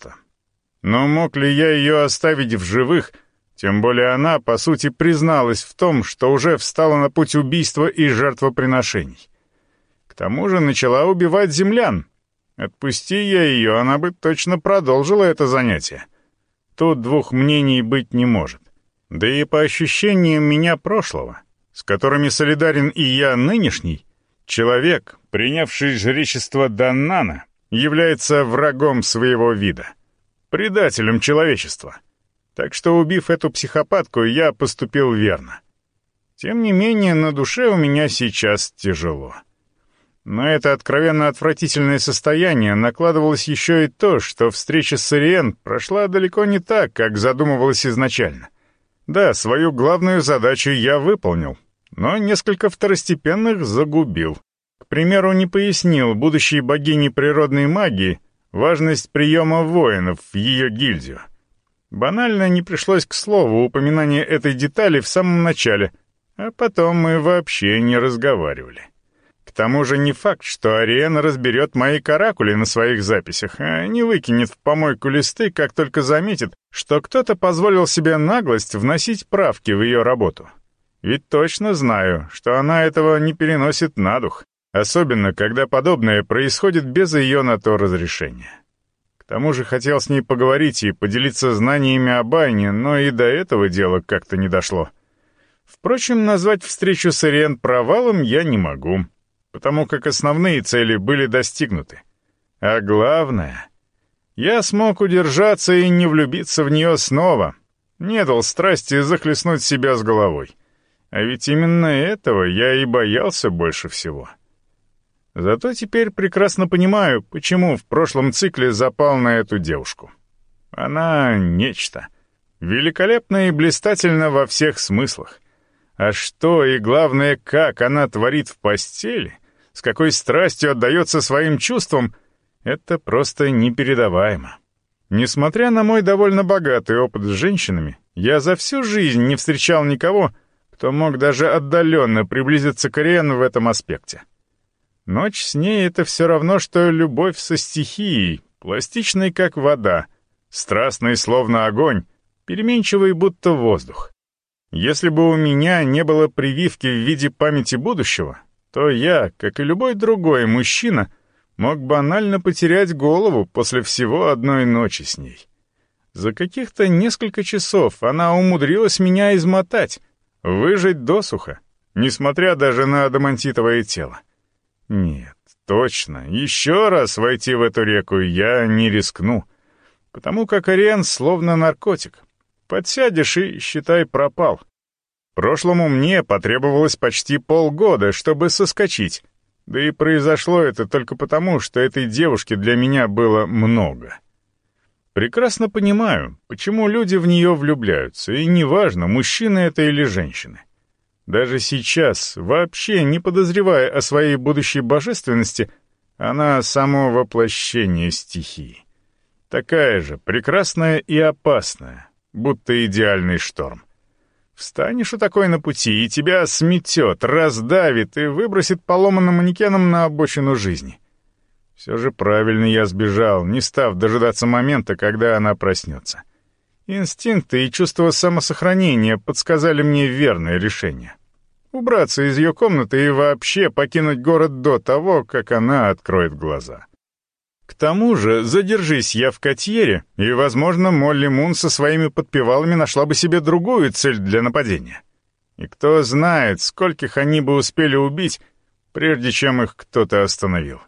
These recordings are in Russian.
просто. Но мог ли я ее оставить в живых, тем более она, по сути, призналась в том, что уже встала на путь убийства и жертвоприношений. К тому же начала убивать землян. Отпусти я ее, она бы точно продолжила это занятие. Тут двух мнений быть не может. Да и по ощущениям меня прошлого, с которыми солидарен и я нынешний, человек, принявший жречество Даннана, является врагом своего вида, предателем человечества. Так что, убив эту психопатку, я поступил верно. Тем не менее, на душе у меня сейчас тяжело. Но это откровенно отвратительное состояние накладывалось еще и то, что встреча с Ириен прошла далеко не так, как задумывалось изначально — да, свою главную задачу я выполнил, но несколько второстепенных загубил. Примеру, не пояснил будущей богине природной магии важность приема воинов в ее гильдию. Банально не пришлось к слову упоминание этой детали в самом начале, а потом мы вообще не разговаривали. К тому же не факт, что Ариэна разберет мои каракули на своих записях, а не выкинет в помойку листы, как только заметит, что кто-то позволил себе наглость вносить правки в ее работу. Ведь точно знаю, что она этого не переносит на дух, особенно когда подобное происходит без ее на то разрешения. К тому же хотел с ней поговорить и поделиться знаниями о Байне, но и до этого дела как-то не дошло. Впрочем, назвать встречу с Ириен провалом я не могу потому как основные цели были достигнуты. А главное, я смог удержаться и не влюбиться в нее снова, не дал страсти захлестнуть себя с головой. А ведь именно этого я и боялся больше всего. Зато теперь прекрасно понимаю, почему в прошлом цикле запал на эту девушку. Она — нечто. Великолепно и блистательно во всех смыслах. А что и, главное, как она творит в постели, с какой страстью отдается своим чувствам, это просто непередаваемо. Несмотря на мой довольно богатый опыт с женщинами, я за всю жизнь не встречал никого, кто мог даже отдаленно приблизиться к Ариен в этом аспекте. Ночь с ней — это все равно, что любовь со стихией, пластичной, как вода, страстной, словно огонь, переменчивый, будто воздух. Если бы у меня не было прививки в виде памяти будущего, то я, как и любой другой мужчина, мог банально потерять голову после всего одной ночи с ней. За каких-то несколько часов она умудрилась меня измотать, выжить досуха, несмотря даже на адамантитовое тело. Нет, точно, еще раз войти в эту реку я не рискну, потому как Ариен словно наркотик. Подсядешь и, считай, пропал. Прошлому мне потребовалось почти полгода, чтобы соскочить. Да и произошло это только потому, что этой девушки для меня было много. Прекрасно понимаю, почему люди в нее влюбляются, и неважно, мужчины это или женщины. Даже сейчас, вообще не подозревая о своей будущей божественности, она само воплощение стихии. Такая же, прекрасная и опасная, будто идеальный шторм. Встанешь у такой на пути, и тебя сметет, раздавит и выбросит поломанным манекеном на обочину жизни. Все же правильно я сбежал, не став дожидаться момента, когда она проснется. Инстинкты и чувство самосохранения подсказали мне верное решение. Убраться из ее комнаты и вообще покинуть город до того, как она откроет глаза. К тому же, задержись я в Котьере, и, возможно, Молли Мун со своими подпевалами нашла бы себе другую цель для нападения. И кто знает, скольких они бы успели убить, прежде чем их кто-то остановил.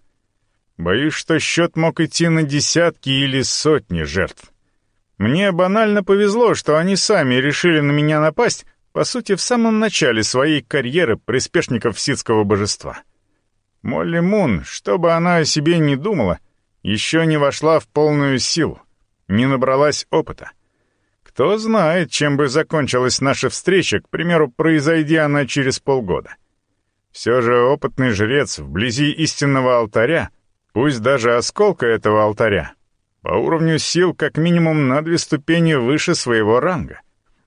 Боюсь, что счет мог идти на десятки или сотни жертв. Мне банально повезло, что они сами решили на меня напасть, по сути, в самом начале своей карьеры приспешников ситского божества. Молли Мун, что бы она о себе не думала, — еще не вошла в полную силу, не набралась опыта. Кто знает, чем бы закончилась наша встреча, к примеру, произойди она через полгода. Все же опытный жрец вблизи истинного алтаря, пусть даже осколка этого алтаря, по уровню сил как минимум на две ступени выше своего ранга.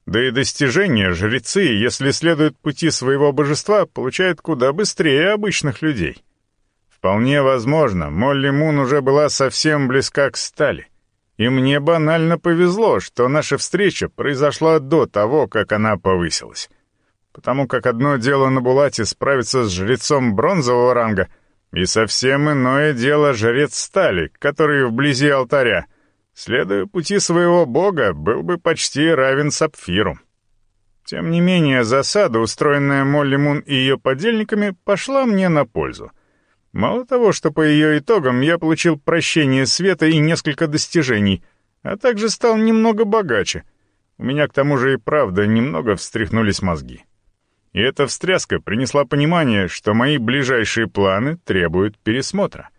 Да и достижения жрецы, если следуют пути своего божества, получают куда быстрее обычных людей. Вполне возможно, Молли Мун уже была совсем близка к стали. И мне банально повезло, что наша встреча произошла до того, как она повысилась. Потому как одно дело на Булате справиться с жрецом бронзового ранга, и совсем иное дело жрец стали, который вблизи алтаря, следуя пути своего бога, был бы почти равен сапфиру. Тем не менее, засада, устроенная Молли Мун и ее подельниками, пошла мне на пользу. Мало того, что по ее итогам я получил прощение света и несколько достижений, а также стал немного богаче. У меня к тому же и правда немного встряхнулись мозги. И эта встряска принесла понимание, что мои ближайшие планы требуют пересмотра.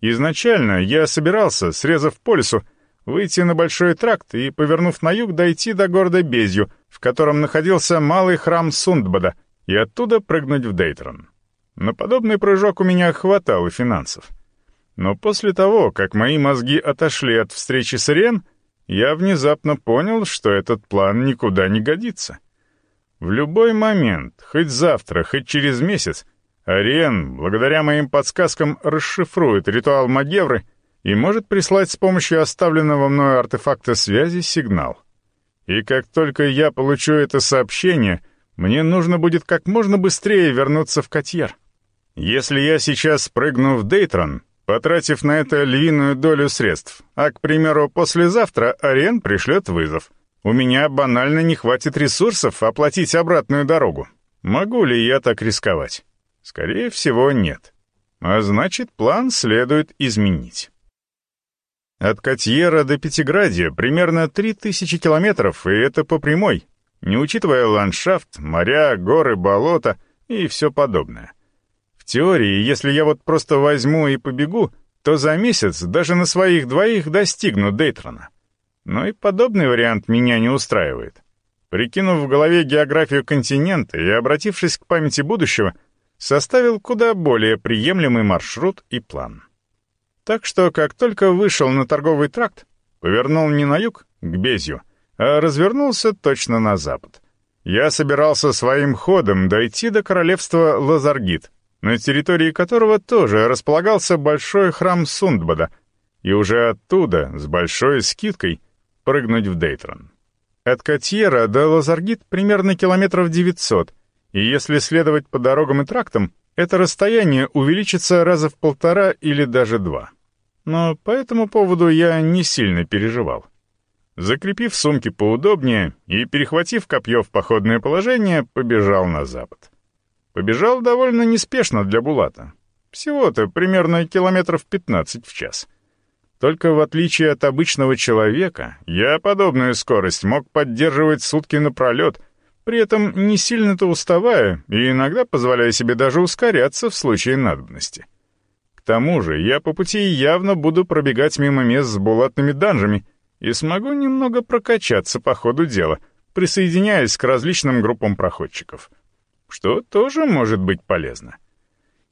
Изначально я собирался, срезав по лесу, выйти на большой тракт и, повернув на юг, дойти до города Безью, в котором находился малый храм Сундбада, и оттуда прыгнуть в Дейтрон. На подобный прыжок у меня хватало финансов. Но после того, как мои мозги отошли от встречи с Рен, я внезапно понял, что этот план никуда не годится. В любой момент, хоть завтра, хоть через месяц, Ариен, благодаря моим подсказкам, расшифрует ритуал Магевры и может прислать с помощью оставленного мною артефакта связи сигнал. И как только я получу это сообщение, мне нужно будет как можно быстрее вернуться в Котьер. Если я сейчас прыгну в Дейтрон, потратив на это львиную долю средств, а, к примеру, послезавтра Ариен пришлет вызов, у меня банально не хватит ресурсов оплатить обратную дорогу. Могу ли я так рисковать? Скорее всего, нет. А значит, план следует изменить. От Котьера до Пятиградия примерно 3000 километров, и это по прямой, не учитывая ландшафт, моря, горы, болота и все подобное. В теории, если я вот просто возьму и побегу, то за месяц даже на своих двоих достигну Дейтрона. Но и подобный вариант меня не устраивает. Прикинув в голове географию континента и обратившись к памяти будущего, составил куда более приемлемый маршрут и план. Так что, как только вышел на торговый тракт, повернул не на юг, к Безью, а развернулся точно на запад. Я собирался своим ходом дойти до королевства Лазаргит, на территории которого тоже располагался большой храм Сундбада, и уже оттуда, с большой скидкой, прыгнуть в Дейтрон. От Котьера до Лазаргит примерно километров 900, и если следовать по дорогам и трактам, это расстояние увеличится раза в полтора или даже два. Но по этому поводу я не сильно переживал. Закрепив сумки поудобнее и перехватив копье в походное положение, побежал на запад. Побежал довольно неспешно для Булата. Всего-то примерно километров 15 в час. Только в отличие от обычного человека, я подобную скорость мог поддерживать сутки напролет, при этом не сильно-то уставая и иногда позволяя себе даже ускоряться в случае надобности. Тому же я по пути явно буду пробегать мимо мест с булатными данжами и смогу немного прокачаться по ходу дела, присоединяясь к различным группам проходчиков — что тоже может быть полезно.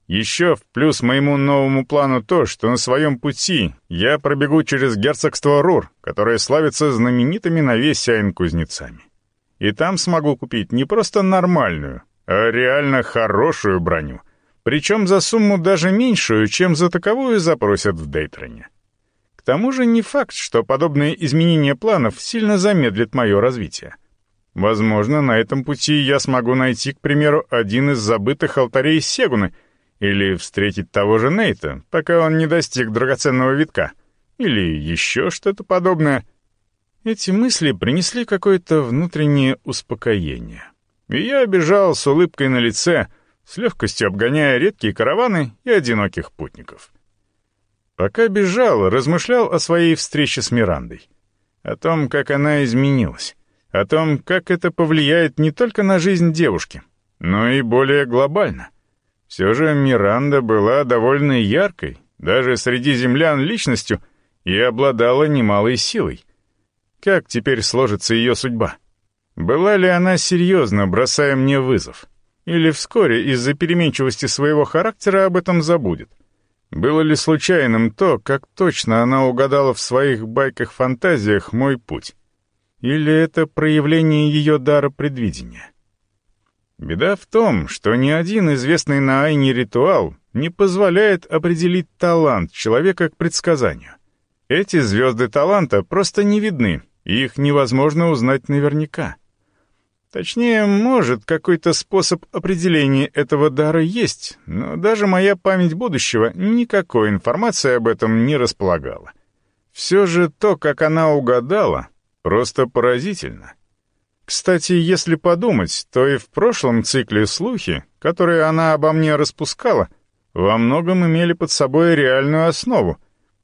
Еще в плюс моему новому плану то, что на своем пути я пробегу через герцогство Рур, которое славится знаменитыми на весь Сяин кузнецами. И там смогу купить не просто нормальную, а реально хорошую броню, причем за сумму даже меньшую, чем за таковую запросят в Дейтроне. К тому же не факт, что подобные изменения планов сильно замедлит мое развитие. Возможно, на этом пути я смогу найти, к примеру, один из забытых алтарей Сегуны, или встретить того же Нейта, пока он не достиг драгоценного витка, или еще что-то подобное. Эти мысли принесли какое-то внутреннее успокоение. И я бежал с улыбкой на лице, с легкостью обгоняя редкие караваны и одиноких путников. Пока бежал, размышлял о своей встрече с Мирандой, о том, как она изменилась о том, как это повлияет не только на жизнь девушки, но и более глобально. Все же Миранда была довольно яркой, даже среди землян личностью, и обладала немалой силой. Как теперь сложится ее судьба? Была ли она серьезно, бросая мне вызов? Или вскоре из-за переменчивости своего характера об этом забудет? Было ли случайным то, как точно она угадала в своих байках-фантазиях мой путь? Или это проявление ее дара предвидения? Беда в том, что ни один известный на Айне ритуал не позволяет определить талант человека к предсказанию. Эти звезды таланта просто не видны, и их невозможно узнать наверняка. Точнее, может, какой-то способ определения этого дара есть, но даже моя память будущего никакой информации об этом не располагала. Все же то, как она угадала, просто поразительно. Кстати, если подумать, то и в прошлом цикле слухи, которые она обо мне распускала, во многом имели под собой реальную основу.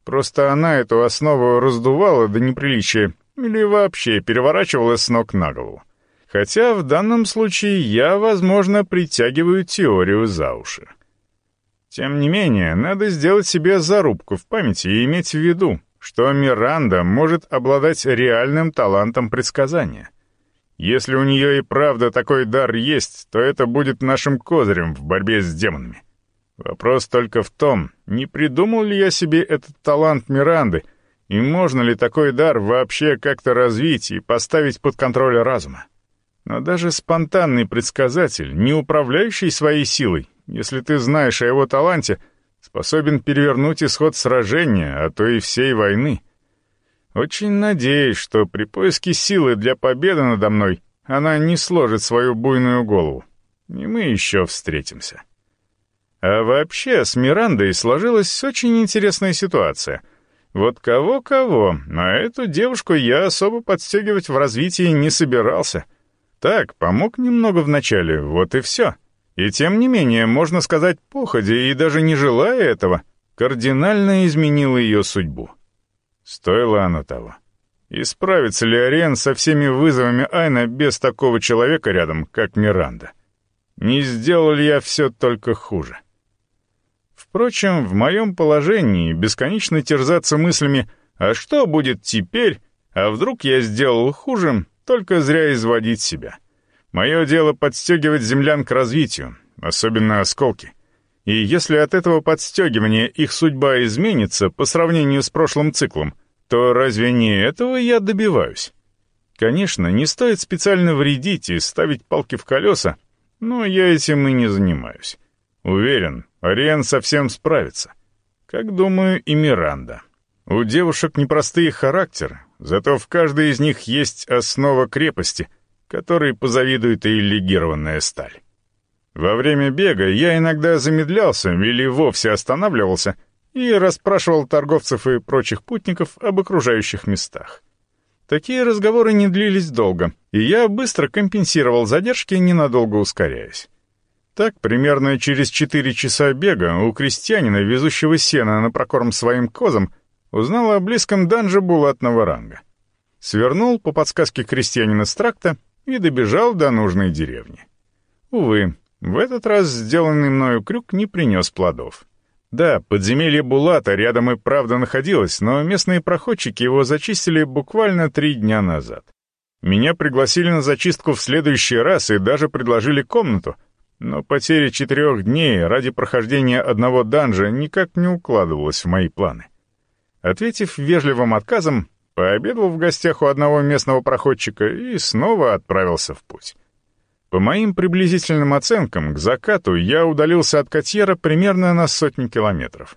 Просто она эту основу раздувала до неприличия или вообще переворачивала с ног на голову. Хотя в данном случае я, возможно, притягиваю теорию за уши. Тем не менее, надо сделать себе зарубку в памяти и иметь в виду, что Миранда может обладать реальным талантом предсказания. Если у нее и правда такой дар есть, то это будет нашим козырем в борьбе с демонами. Вопрос только в том, не придумал ли я себе этот талант Миранды, и можно ли такой дар вообще как-то развить и поставить под контроль разума. Но даже спонтанный предсказатель, не управляющий своей силой, если ты знаешь о его таланте, способен перевернуть исход сражения, а то и всей войны. Очень надеюсь, что при поиске силы для победы надо мной она не сложит свою буйную голову, и мы еще встретимся. А вообще, с Мирандой сложилась очень интересная ситуация. Вот кого-кого, а эту девушку я особо подстегивать в развитии не собирался — так, помог немного вначале, вот и все. И тем не менее, можно сказать, походя и даже не желая этого, кардинально изменил ее судьбу. Стоило оно того. И справится ли Ариен со всеми вызовами Айна без такого человека рядом, как Миранда? Не сделал ли я все только хуже? Впрочем, в моем положении бесконечно терзаться мыслями «а что будет теперь?», а вдруг я сделал хуже, только зря изводить себя. Мое дело подстегивать землян к развитию, особенно осколки. И если от этого подстегивания их судьба изменится по сравнению с прошлым циклом, то разве не этого я добиваюсь? Конечно, не стоит специально вредить и ставить палки в колеса, но я этим и не занимаюсь. Уверен, Ариен совсем справится. Как думаю и Миранда. У девушек непростые характеры, Зато в каждой из них есть основа крепости, которой позавидует и легированная сталь. Во время бега я иногда замедлялся или вовсе останавливался и расспрашивал торговцев и прочих путников об окружающих местах. Такие разговоры не длились долго, и я быстро компенсировал задержки, ненадолго ускоряясь. Так, примерно через четыре часа бега у крестьянина, везущего сено на прокорм своим козам, Узнал о близком данже булатного ранга. Свернул по подсказке крестьянина с тракта и добежал до нужной деревни. Увы, в этот раз сделанный мною крюк не принес плодов. Да, подземелье Булата рядом и правда находилось, но местные проходчики его зачистили буквально три дня назад. Меня пригласили на зачистку в следующий раз и даже предложили комнату, но потеря четырех дней ради прохождения одного данжа никак не укладывалась в мои планы. Ответив вежливым отказом, пообедал в гостях у одного местного проходчика и снова отправился в путь. По моим приблизительным оценкам, к закату я удалился от Котьера примерно на сотню километров.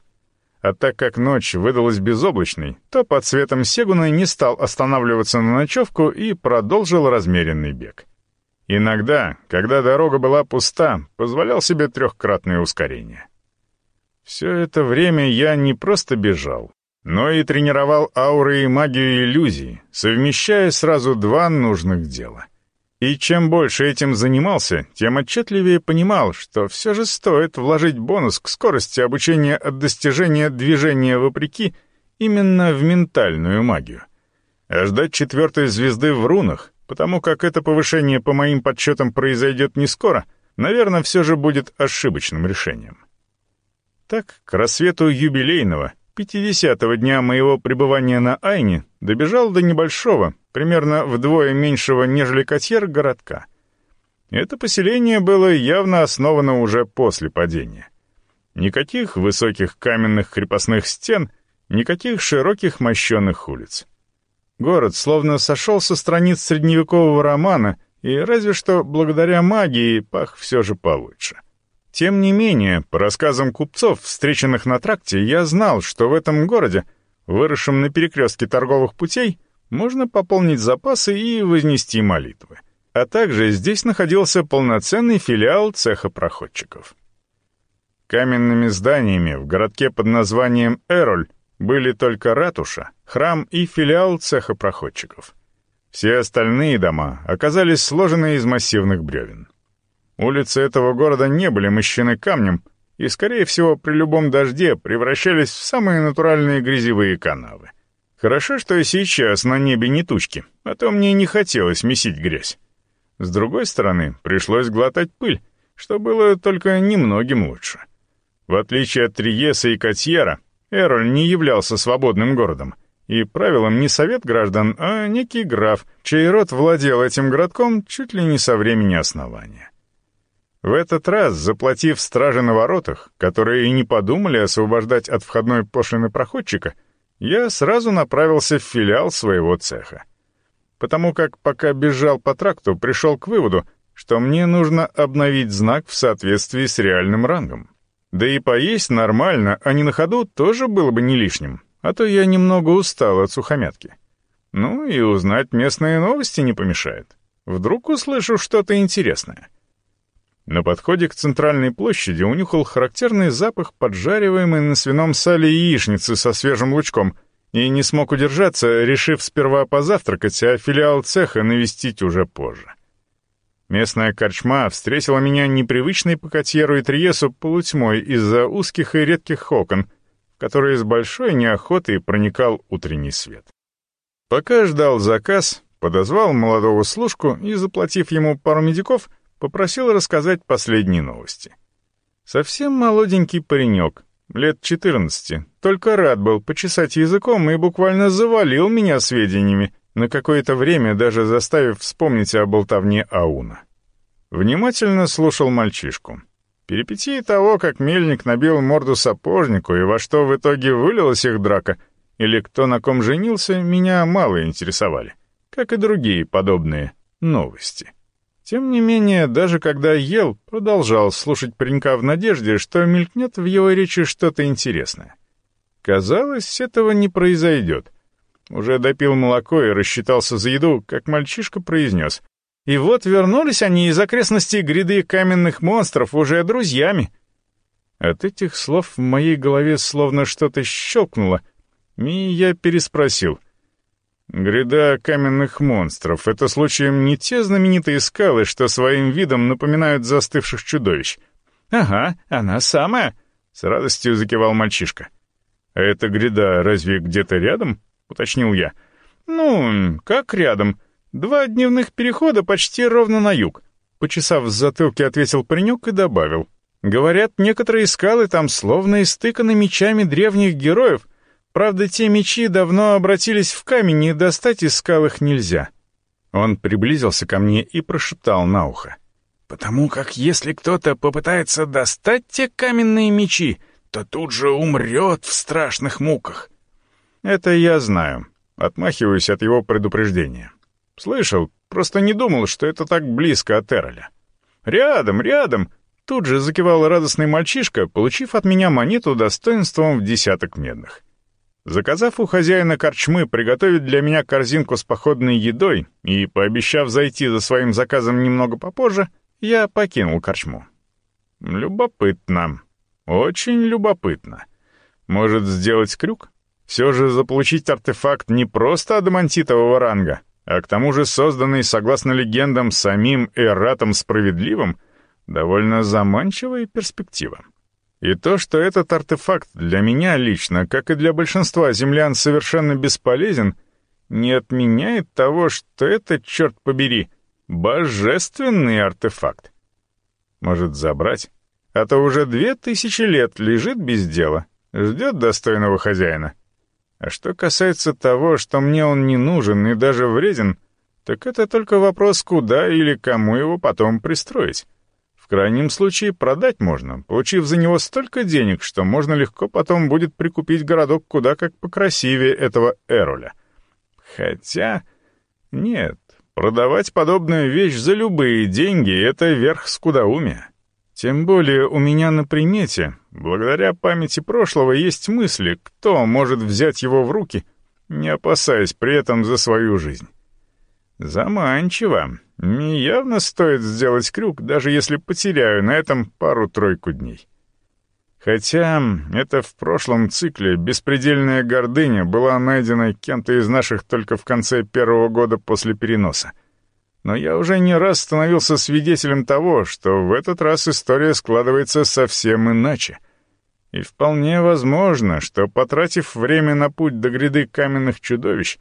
А так как ночь выдалась безоблачной, то под светом Сегуна не стал останавливаться на ночевку и продолжил размеренный бег. Иногда, когда дорога была пуста, позволял себе трехкратное ускорение. Все это время я не просто бежал, но и тренировал ауры и магию иллюзий, совмещая сразу два нужных дела. И чем больше этим занимался, тем отчетливее понимал, что все же стоит вложить бонус к скорости обучения от достижения движения вопреки именно в ментальную магию. А ждать четвертой звезды в рунах, потому как это повышение по моим подсчетам произойдет не скоро, наверное, все же будет ошибочным решением. Так, к рассвету юбилейного — пятидесятого дня моего пребывания на Айне добежал до небольшого, примерно вдвое меньшего, нежели Котьер, городка. Это поселение было явно основано уже после падения. Никаких высоких каменных крепостных стен, никаких широких мощенных улиц. Город словно сошел со страниц средневекового романа, и разве что благодаря магии пах все же получше. — тем не менее, по рассказам купцов, встреченных на тракте, я знал, что в этом городе выросшем на перекрестке торговых путей, можно пополнить запасы и вознести молитвы. А также здесь находился полноценный филиал цеха проходчиков. Каменными зданиями в городке под названием Эроль были только ратуша, храм и филиал цеха проходчиков. Все остальные дома оказались сложены из массивных бревен. Улицы этого города не были мощены камнем и, скорее всего, при любом дожде превращались в самые натуральные грязевые канавы. Хорошо, что и сейчас на небе не тучки, а то мне не хотелось месить грязь. С другой стороны, пришлось глотать пыль, что было только немногим лучше. В отличие от Триеса и Катьера, Эроль не являлся свободным городом, и правилом не совет граждан, а некий граф, чей род владел этим городком чуть ли не со времени основания. В этот раз, заплатив страже на воротах, которые и не подумали освобождать от входной пошлины проходчика, я сразу направился в филиал своего цеха. Потому как, пока бежал по тракту, пришел к выводу, что мне нужно обновить знак в соответствии с реальным рангом. Да и поесть нормально, а не на ходу, тоже было бы не лишним, а то я немного устал от сухомятки. Ну и узнать местные новости не помешает. Вдруг услышу что-то интересное. На подходе к центральной площади унюхал характерный запах поджариваемой на свином сале яичницы со свежим лучком и не смог удержаться, решив сперва позавтракать, а филиал цеха навестить уже позже. Местная корчма встретила меня непривычной по Котьеру и Триесу полутьмой из-за узких и редких окон, в которые с большой неохотой проникал утренний свет. Пока ждал заказ, подозвал молодого служку и, заплатив ему пару медиков, — попросил рассказать последние новости. Совсем молоденький паренек, лет 14, только рад был почесать языком и буквально завалил меня сведениями, на какое-то время даже заставив вспомнить о болтовне Ауна. Внимательно слушал мальчишку. Перипетии того, как мельник набил морду сапожнику и во что в итоге вылилась их драка, или кто на ком женился, меня мало интересовали, как и другие подобные новости. Тем не менее, даже когда ел, продолжал слушать паренька в надежде, что мелькнет в его речи что-то интересное. Казалось, этого не произойдет. Уже допил молоко и рассчитался за еду, как мальчишка произнес. И вот вернулись они из окрестностей гряды каменных монстров уже друзьями. От этих слов в моей голове словно что-то щелкнуло, и я переспросил — Гряда каменных монстров — это случаем не те знаменитые скалы, что своим видом напоминают застывших чудовищ. «Ага, она самая», — с радостью закивал мальчишка. «А эта гряда разве где-то рядом?» — уточнил я. «Ну, как рядом? Два дневных перехода почти ровно на юг», — почесав в затылке, ответил паренек и добавил. «Говорят, некоторые скалы там словно истыканы мечами древних героев, Правда, те мечи давно обратились в камень, и достать из скал их нельзя. Он приблизился ко мне и прошептал на ухо. «Потому как если кто-то попытается достать те каменные мечи, то тут же умрет в страшных муках». «Это я знаю», — отмахиваюсь от его предупреждения. «Слышал, просто не думал, что это так близко от Эроля». «Рядом, рядом!» — тут же закивал радостный мальчишка, получив от меня монету достоинством в десяток медных. Заказав у хозяина корчмы приготовить для меня корзинку с походной едой и пообещав зайти за своим заказом немного попозже, я покинул корчму. Любопытно. Очень любопытно. Может, сделать крюк? Все же заполучить артефакт не просто адамантитового ранга, а к тому же созданный, согласно легендам, самим Эратом Справедливым, довольно заманчивая перспектива. И то, что этот артефакт для меня лично, как и для большинства землян, совершенно бесполезен, не отменяет того, что это, черт побери, божественный артефакт. Может, забрать? А то уже две тысячи лет лежит без дела, ждет достойного хозяина. А что касается того, что мне он не нужен и даже вреден, так это только вопрос, куда или кому его потом пристроить крайнем случае продать можно, получив за него столько денег, что можно легко потом будет прикупить городок куда как покрасивее этого Эроля. Хотя... Нет, продавать подобную вещь за любые деньги — это верх скудоумия. Тем более у меня на примете, благодаря памяти прошлого, есть мысли, кто может взять его в руки, не опасаясь при этом за свою жизнь. Заманчиво. Явно стоит сделать крюк, даже если потеряю на этом пару-тройку дней. Хотя это в прошлом цикле беспредельная гордыня была найдена кем-то из наших только в конце первого года после переноса. Но я уже не раз становился свидетелем того, что в этот раз история складывается совсем иначе. И вполне возможно, что, потратив время на путь до гряды каменных чудовищ,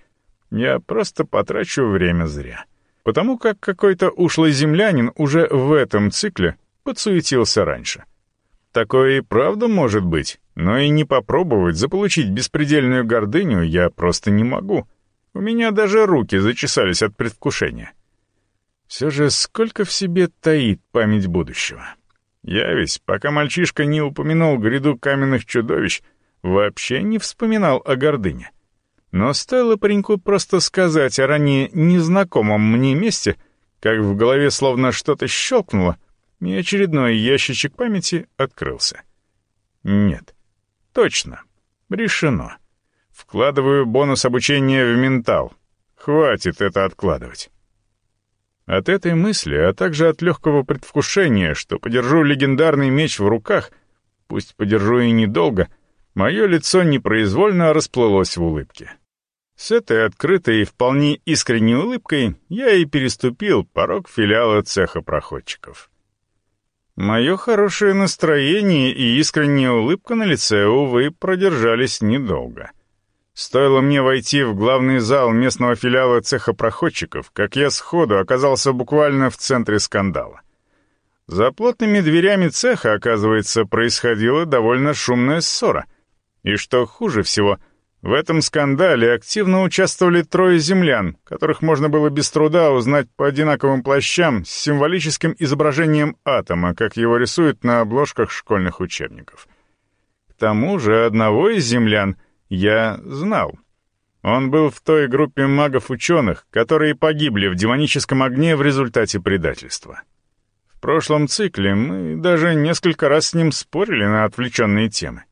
я просто потрачу время зря. Потому как какой-то ушлый землянин уже в этом цикле подсуетился раньше. Такое и правда может быть, но и не попробовать заполучить беспредельную гордыню я просто не могу. У меня даже руки зачесались от предвкушения. Все же сколько в себе таит память будущего. Я ведь, пока мальчишка не упомянул гряду каменных чудовищ, вообще не вспоминал о гордыне. Но стоило пареньку просто сказать о ранее незнакомом мне месте, как в голове словно что-то щелкнуло — и очередной ящичек памяти открылся. Нет. Точно. Решено. Вкладываю бонус обучения в ментал. Хватит это откладывать. От этой мысли, а также от легкого предвкушения, что подержу легендарный меч в руках, пусть подержу и недолго, мое лицо непроизвольно расплылось в улыбке. С этой открытой и вполне искренней улыбкой я и переступил порог филиала цеха проходчиков. Мое хорошее настроение и искренняя улыбка на лице, увы, продержались недолго. Стоило мне войти в главный зал местного филиала цеха проходчиков, как я сходу оказался буквально в центре скандала. За плотными дверями цеха, оказывается, происходила довольно шумная ссора. И что хуже всего — в этом скандале активно участвовали трое землян, которых можно было без труда узнать по одинаковым плащам с символическим изображением атома, как его рисуют на обложках школьных учебников. К тому же одного из землян я знал. Он был в той группе магов-ученых, которые погибли в демоническом огне в результате предательства. В прошлом цикле мы даже несколько раз с ним спорили на отвлеченные темы.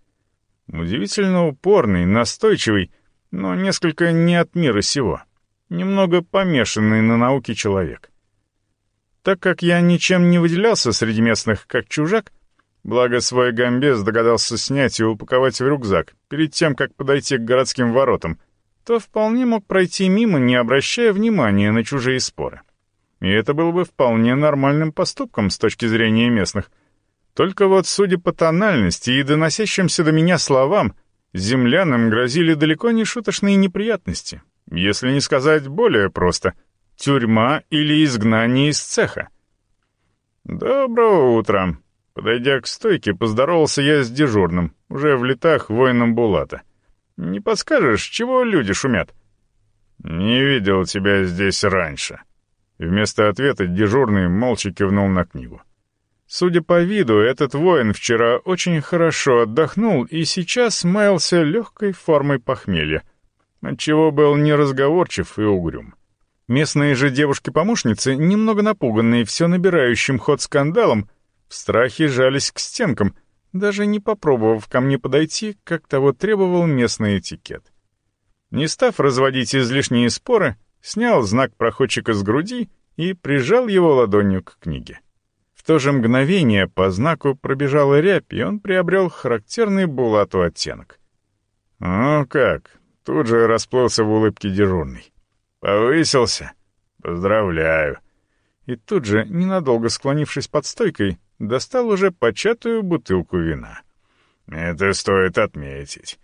Удивительно упорный, настойчивый, но несколько не от мира сего. Немного помешанный на науке человек. Так как я ничем не выделялся среди местных как чужак, благо свой гамбез догадался снять и упаковать в рюкзак перед тем, как подойти к городским воротам, то вполне мог пройти мимо, не обращая внимания на чужие споры. И это было бы вполне нормальным поступком с точки зрения местных, только вот, судя по тональности и доносящимся до меня словам, землянам грозили далеко не шуточные неприятности, если не сказать более просто — тюрьма или изгнание из цеха. «Доброго утра!» Подойдя к стойке, поздоровался я с дежурным, уже в летах воином Булата. «Не подскажешь, чего люди шумят?» «Не видел тебя здесь раньше». Вместо ответа дежурный молча кивнул на книгу. Судя по виду, этот воин вчера очень хорошо отдохнул и сейчас маялся легкой формой похмелья, отчего был неразговорчив и угрюм. Местные же девушки-помощницы, немного напуганные все набирающим ход скандалом, в страхе жались к стенкам, даже не попробовав ко мне подойти, как того требовал местный этикет. Не став разводить излишние споры, снял знак проходчика с груди и прижал его ладонью к книге то же мгновение по знаку пробежала рябь, и он приобрел характерный булату оттенок. «Ну как?» — тут же расплылся в улыбке дежурный. «Повысился? Поздравляю!» И тут же, ненадолго склонившись под стойкой, достал уже початую бутылку вина. «Это стоит отметить».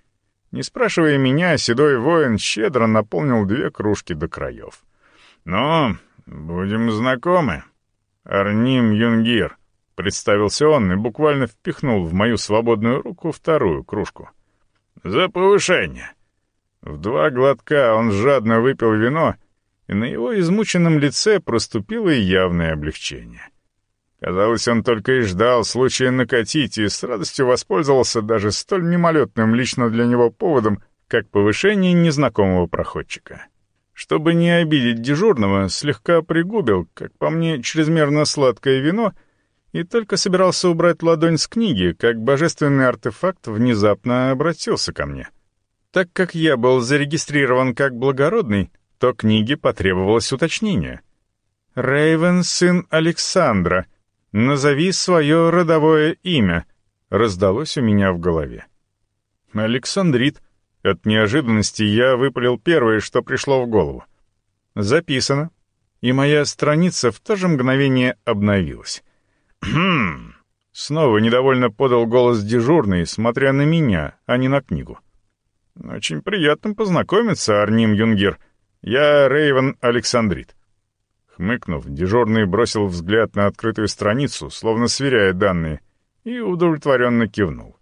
Не спрашивая меня, седой воин щедро наполнил две кружки до краев. «Ну, будем знакомы». «Арним Юнгир», — представился он и буквально впихнул в мою свободную руку вторую кружку. «За повышение!» В два глотка он жадно выпил вино, и на его измученном лице проступило явное облегчение. Казалось, он только и ждал случая накатить и с радостью воспользовался даже столь мимолетным лично для него поводом, как повышение незнакомого проходчика. Чтобы не обидеть дежурного, слегка пригубил, как по мне, чрезмерно сладкое вино и только собирался убрать ладонь с книги, как божественный артефакт внезапно обратился ко мне. Так как я был зарегистрирован как благородный, то книге потребовалось уточнение. «Рейвен, сын Александра, назови свое родовое имя», — раздалось у меня в голове. «Александрит». От неожиданности я выпалил первое, что пришло в голову. «Записано». И моя страница в то же мгновение обновилась. «Хм...» Снова недовольно подал голос дежурный, смотря на меня, а не на книгу. «Очень приятно познакомиться, Арним Юнгир. Я Рейвен Александрит». Хмыкнув, дежурный бросил взгляд на открытую страницу, словно сверяя данные, и удовлетворенно кивнул.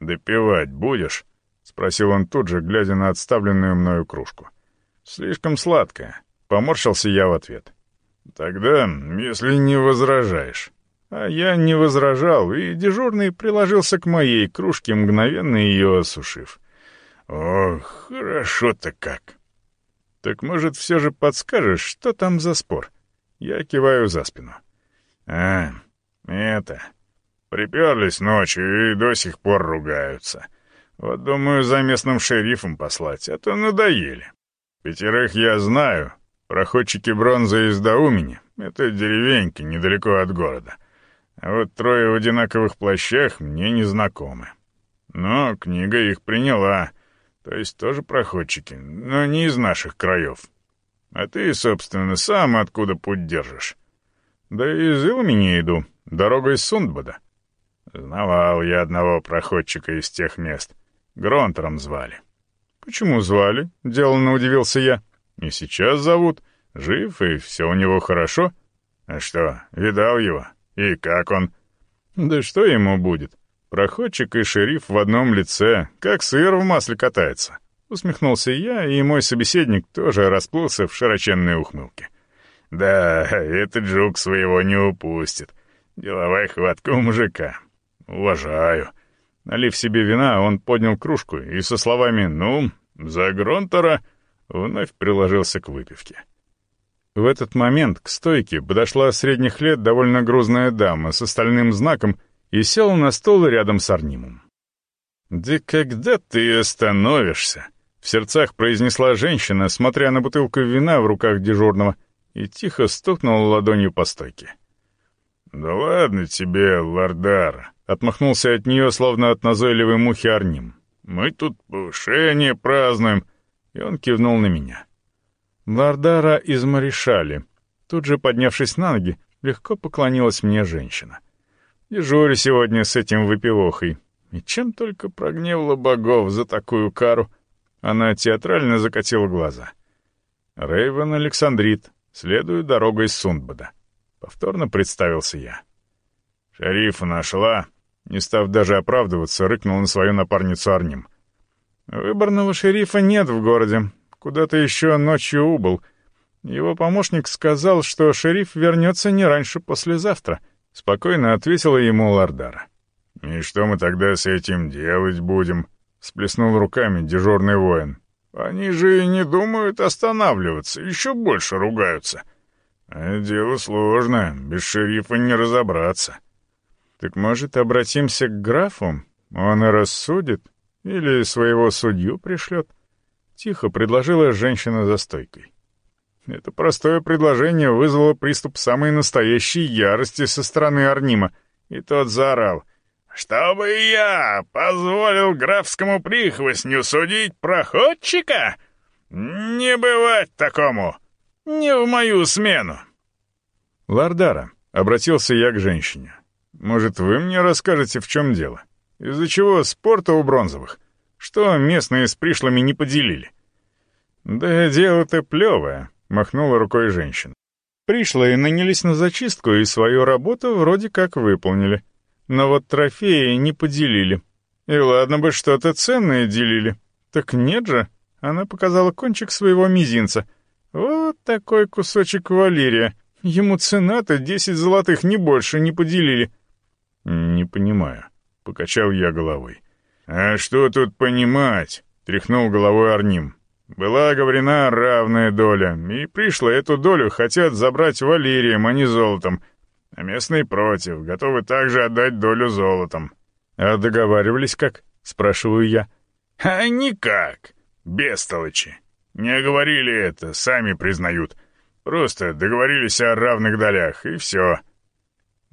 «Допивать будешь?» — спросил он тут же, глядя на отставленную мною кружку. «Слишком сладкая», — поморщился я в ответ. «Тогда, если не возражаешь». А я не возражал, и дежурный приложился к моей кружке, мгновенно ее осушив. «Ох, хорошо-то как!» «Так, может, все же подскажешь, что там за спор?» Я киваю за спину. «А, это... Приперлись ночью и до сих пор ругаются. Вот думаю, за местным шерифом послать, а то надоели. Пятерых я знаю. Проходчики бронзы из Даумени — это деревеньки недалеко от города. А вот трое в одинаковых плащах мне не знакомы. Но книга их приняла, то есть тоже проходчики, но не из наших краев. А ты, собственно, сам откуда путь держишь? Да из Илмени иду, дорогой Сундбада. Знавал я одного проходчика из тех мест. Гронтером звали. Почему звали? Деланно удивился я. И сейчас зовут. Жив, и все у него хорошо. А что, видал его? И как он? Да что ему будет? Проходчик и шериф в одном лице, как сыр в масле катается. Усмехнулся я, и мой собеседник тоже расплылся в широченной ухмылке. Да, этот жук своего не упустит. Деловая хватка у мужика. Уважаю. Налив себе вина, он поднял кружку и со словами «ну, за Гронтера» вновь приложился к выпивке. В этот момент к стойке подошла средних лет довольно грузная дама с остальным знаком и села на стол рядом с Арнимом. «Да когда ты остановишься?» — в сердцах произнесла женщина, смотря на бутылку вина в руках дежурного, и тихо стукнула ладонью по стойке. «Да ладно тебе, Лордар!» — отмахнулся от нее, словно от назойливой мухи Арним. «Мы тут повышение празднуем!» И он кивнул на меня. Лордара из Маришали. Тут же, поднявшись на ноги, легко поклонилась мне женщина. Дежурю сегодня с этим выпивохой. И чем только прогневала богов за такую кару. Она театрально закатила глаза. Рейвен Александрит, следую дорогой Сундбада. Повторно представился я. Шерифа нашла. Не став даже оправдываться, рыкнул на свою напарницу Арним. «Выборного шерифа нет в городе куда-то еще ночью убыл. Его помощник сказал, что шериф вернется не раньше послезавтра. Спокойно ответила ему Лардара. «И что мы тогда с этим делать будем?» — сплеснул руками дежурный воин. «Они же и не думают останавливаться, еще больше ругаются. А дело сложное, без шерифа не разобраться». «Так, может, обратимся к графу? Он и рассудит? Или своего судью пришлет?» — тихо предложила женщина за стойкой. Это простое предложение вызвало приступ самой настоящей ярости со стороны Арнима, и тот заорал. «Чтобы я позволил графскому прихвостню судить проходчика? Не бывать такому! Не в мою смену!» «Лардара», — обратился я к женщине, — «может, вы мне расскажете, в чем дело? Из-за чего спорта у бронзовых? Что местные с пришлыми не поделили?» «Да дело-то плевое», — махнула рукой женщина. Пришлые нанялись на зачистку и свою работу вроде как выполнили. Но вот трофеи не поделили. И ладно бы что-то ценное делили. Так нет же. Она показала кончик своего мизинца. Вот такой кусочек валерия. Ему цена-то десять золотых, не больше, не поделили. «Не понимаю», — покачал я головой. «А что тут понимать?» — тряхнул головой Арним. «Была оговорена равная доля, и пришло эту долю хотят забрать Валерием, а не золотом. А местные против, готовы также отдать долю золотом. А договаривались как? Спрашиваю я. А никак. Бестолочи. Не говорили это, сами признают. Просто договорились о равных долях, и все.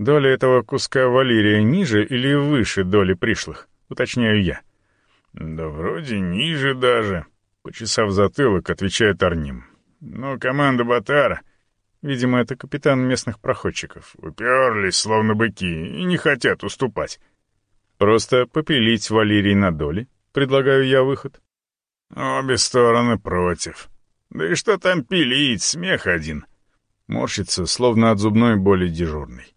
Доля этого куска Валерия ниже или выше доли пришлых? Уточняю я. Да вроде ниже даже. Почесав затылок, отвечает Арним. Но команда Батара, видимо, это капитан местных проходчиков, уперлись, словно быки, и не хотят уступать. Просто попилить Валерий на доли, предлагаю я выход. Обе стороны против. Да и что там пилить, смех один. Морщится, словно от зубной боли дежурный.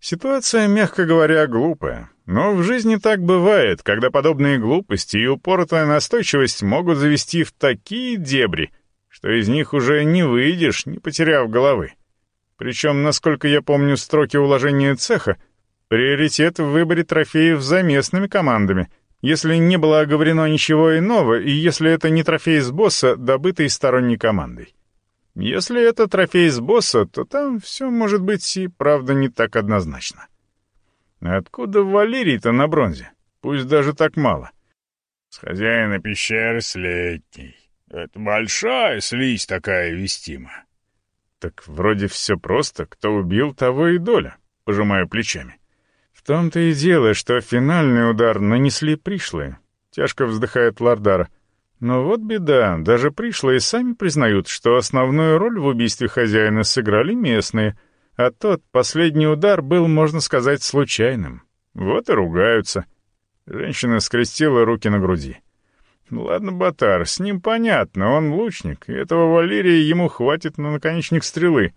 Ситуация, мягко говоря, глупая. Но в жизни так бывает, когда подобные глупости и упоротая настойчивость могут завести в такие дебри, что из них уже не выйдешь, не потеряв головы. Причем, насколько я помню строки уложения цеха, приоритет в выборе трофеев за местными командами, если не было оговорено ничего иного, и если это не трофей с босса, добытый сторонней командой. Если это трофей с босса, то там все может быть и правда не так однозначно. Откуда Валерий-то на бронзе? Пусть даже так мало. С хозяина пещеры слетней. Это большая слизь такая вестима. Так вроде все просто. Кто убил, того и доля. Пожимаю плечами. В том-то и дело, что финальный удар нанесли пришлые. Тяжко вздыхает Лардара. Но вот беда, даже пришлые сами признают, что основную роль в убийстве хозяина сыграли местные — а тот последний удар был, можно сказать, случайным. Вот и ругаются. Женщина скрестила руки на груди. Ладно, Батар, с ним понятно, он лучник, и этого Валерия ему хватит на наконечник стрелы.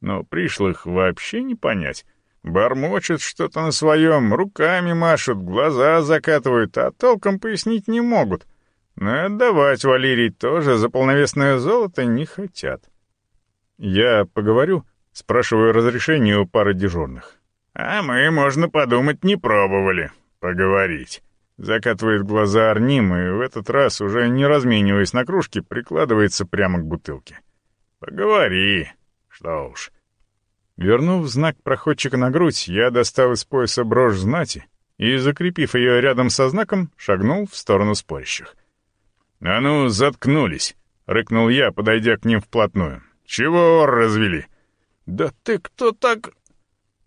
Но пришлых вообще не понять. Бормочут что-то на своем, руками машут, глаза закатывают, а толком пояснить не могут. Но отдавать Валерий тоже за полновесное золото не хотят. Я поговорю, Спрашиваю разрешение у пары дежурных. «А мы, можно подумать, не пробовали поговорить». Закатывает глаза Арним и в этот раз, уже не размениваясь на кружке, прикладывается прямо к бутылке. «Поговори. Что уж». Вернув знак проходчика на грудь, я достал из пояса брошь знати и, закрепив ее рядом со знаком, шагнул в сторону спорящих. «А ну, заткнулись!» — рыкнул я, подойдя к ним вплотную. «Чего развели?» «Да ты кто так...»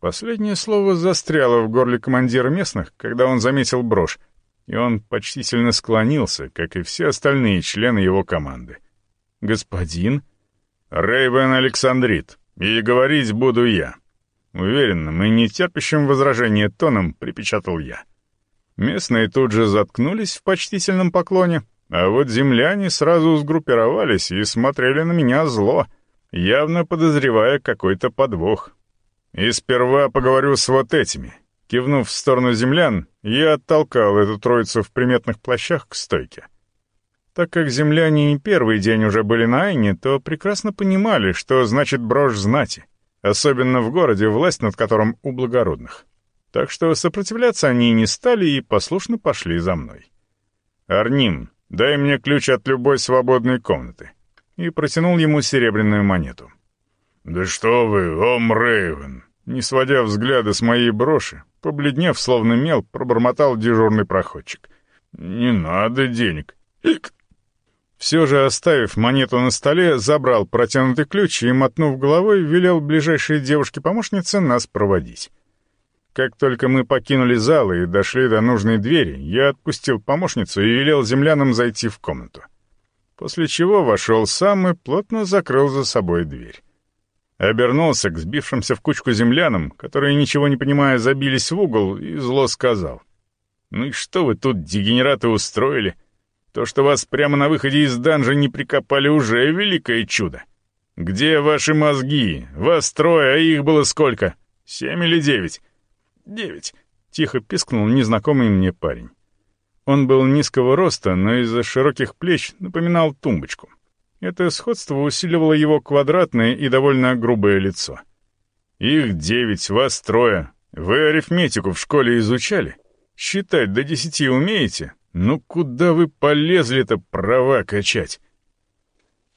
Последнее слово застряло в горле командира местных, когда он заметил брошь, и он почтительно склонился, как и все остальные члены его команды. «Господин?» «Рэйвен Александрит, и говорить буду я». Уверенным и нетерпящим возражения тоном припечатал я. Местные тут же заткнулись в почтительном поклоне, а вот земляне сразу сгруппировались и смотрели на меня зло — явно подозревая какой-то подвох. И сперва поговорю с вот этими. Кивнув в сторону землян, я оттолкал эту троицу в приметных плащах к стойке. Так как земляне не первый день уже были на Айне, то прекрасно понимали, что значит брошь знати, особенно в городе, власть над которым у благородных. Так что сопротивляться они не стали и послушно пошли за мной. «Арним, дай мне ключ от любой свободной комнаты и протянул ему серебряную монету. «Да что вы, Ом Рейвен!» Не сводя взгляда с моей броши, побледнев, словно мел, пробормотал дежурный проходчик. «Не надо денег!» Ик! Все же, оставив монету на столе, забрал протянутый ключ и, мотнув головой, велел ближайшей девушке-помощнице нас проводить. Как только мы покинули зал и дошли до нужной двери, я отпустил помощницу и велел землянам зайти в комнату после чего вошел сам и плотно закрыл за собой дверь. Обернулся к сбившимся в кучку землянам, которые, ничего не понимая, забились в угол, и зло сказал. «Ну и что вы тут, дегенераты, устроили? То, что вас прямо на выходе из данжа не прикопали, уже великое чудо. Где ваши мозги? Вас трое, а их было сколько? Семь или девять?» «Девять», — тихо пискнул незнакомый мне парень. Он был низкого роста, но из-за широких плеч напоминал тумбочку. Это сходство усиливало его квадратное и довольно грубое лицо. «Их девять, вас трое. Вы арифметику в школе изучали? Считать до десяти умеете? Ну куда вы полезли-то права качать?»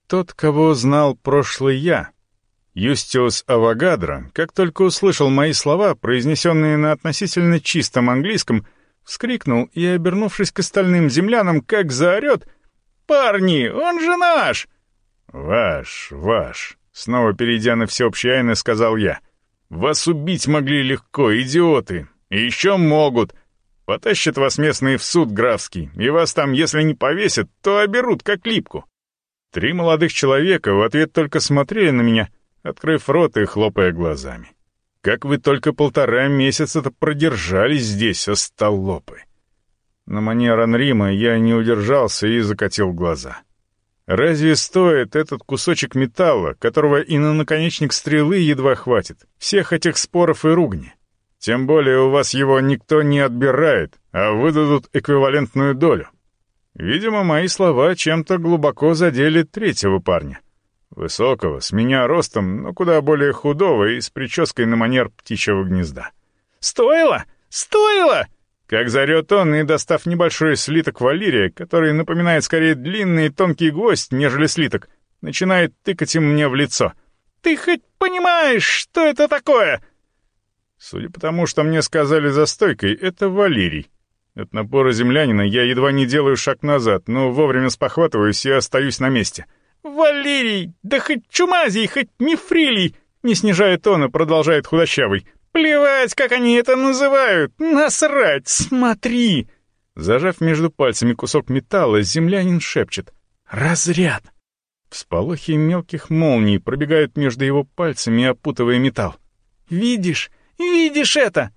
Тот, кого знал прошлый я, Юстиус Авагадро, как только услышал мои слова, произнесенные на относительно чистом английском, вскрикнул и, обернувшись к остальным землянам, как заорет «Парни, он же наш!» «Ваш, ваш!» Снова перейдя на всеобщий айны, сказал я. «Вас убить могли легко, идиоты! И еще могут! Потащат вас местные в суд графский, и вас там, если не повесят, то оберут как липку!» Три молодых человека в ответ только смотрели на меня — открыв рот и хлопая глазами. «Как вы только полтора месяца-то продержались здесь, остолопы!» На манер Анрима я не удержался и закатил глаза. «Разве стоит этот кусочек металла, которого и на наконечник стрелы едва хватит, всех этих споров и ругни? Тем более у вас его никто не отбирает, а выдадут эквивалентную долю». Видимо, мои слова чем-то глубоко задели третьего парня. Высокого, с меня ростом, но куда более худого и с прической на манер птичьего гнезда. «Стоило! Стоило!» Как зарет он, и, достав небольшой слиток валерия, который напоминает скорее длинный и тонкий гвоздь, нежели слиток, начинает тыкать им мне в лицо. «Ты хоть понимаешь, что это такое?» Судя по тому, что мне сказали за стойкой, это валерий. От напора землянина я едва не делаю шаг назад, но вовремя спохватываюсь и остаюсь на месте — «Валерий! Да хоть чумазий, хоть мифрилий!» Не снижая тона, продолжает худощавый. «Плевать, как они это называют! Насрать! Смотри!» Зажав между пальцами кусок металла, землянин шепчет. «Разряд!» Всполохи мелких молний пробегают между его пальцами, опутывая металл. «Видишь? Видишь это?»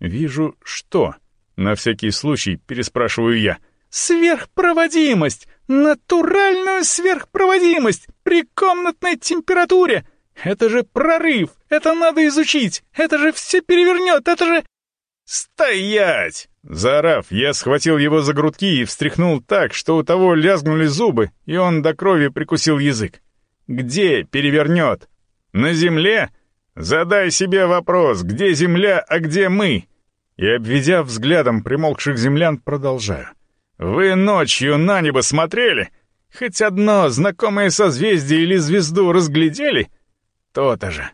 «Вижу что?» На всякий случай переспрашиваю я. «Сверхпроводимость! Натуральную сверхпроводимость при комнатной температуре! Это же прорыв! Это надо изучить! Это же все перевернет! Это же...» «Стоять!» Заорав, я схватил его за грудки и встряхнул так, что у того лязгнули зубы, и он до крови прикусил язык. «Где перевернет? На земле? Задай себе вопрос, где земля, а где мы?» И, обведя взглядом примолкших землян, продолжаю. Вы ночью на небо смотрели? Хоть одно знакомое созвездие или звезду разглядели? То-то же.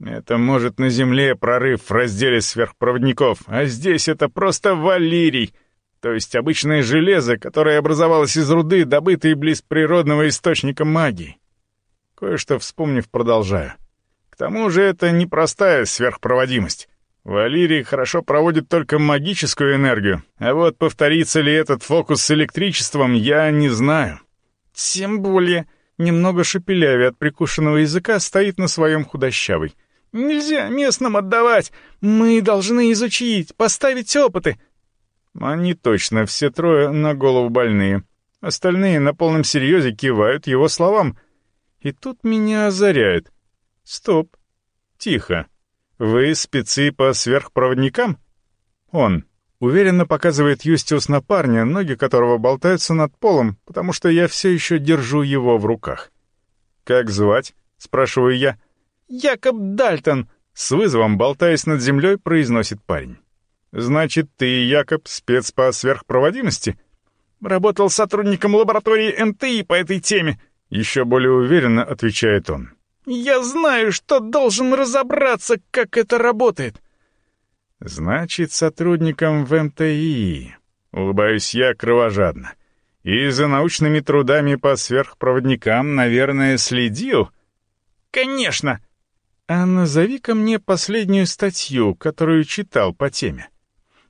Это может на Земле прорыв в разделе сверхпроводников, а здесь это просто валерий, то есть обычное железо, которое образовалось из руды, добытой близ природного источника магии. Кое-что вспомнив, продолжаю. К тому же это непростая сверхпроводимость. Валерий хорошо проводит только магическую энергию, а вот повторится ли этот фокус с электричеством, я не знаю. Тем более, немного шепелявее от прикушенного языка стоит на своем худощавый. «Нельзя местным отдавать! Мы должны изучить, поставить опыты!» Они точно все трое на голову больные. Остальные на полном серьезе кивают его словам. И тут меня озаряет. Стоп. Тихо. «Вы спецы по сверхпроводникам?» «Он», — уверенно показывает Юстиус на парня, ноги которого болтаются над полом, потому что я все еще держу его в руках. «Как звать?» — спрашиваю я. «Якоб Дальтон», — с вызовом, болтаясь над землей, произносит парень. «Значит, ты, Якоб, спец по сверхпроводимости?» «Работал сотрудником лаборатории МТИ по этой теме», — еще более уверенно отвечает он. Я знаю, что должен разобраться, как это работает. Значит, сотрудникам в МТИ. Улыбаюсь я кровожадно. И за научными трудами по сверхпроводникам, наверное, следил? Конечно. А назови-ка мне последнюю статью, которую читал по теме.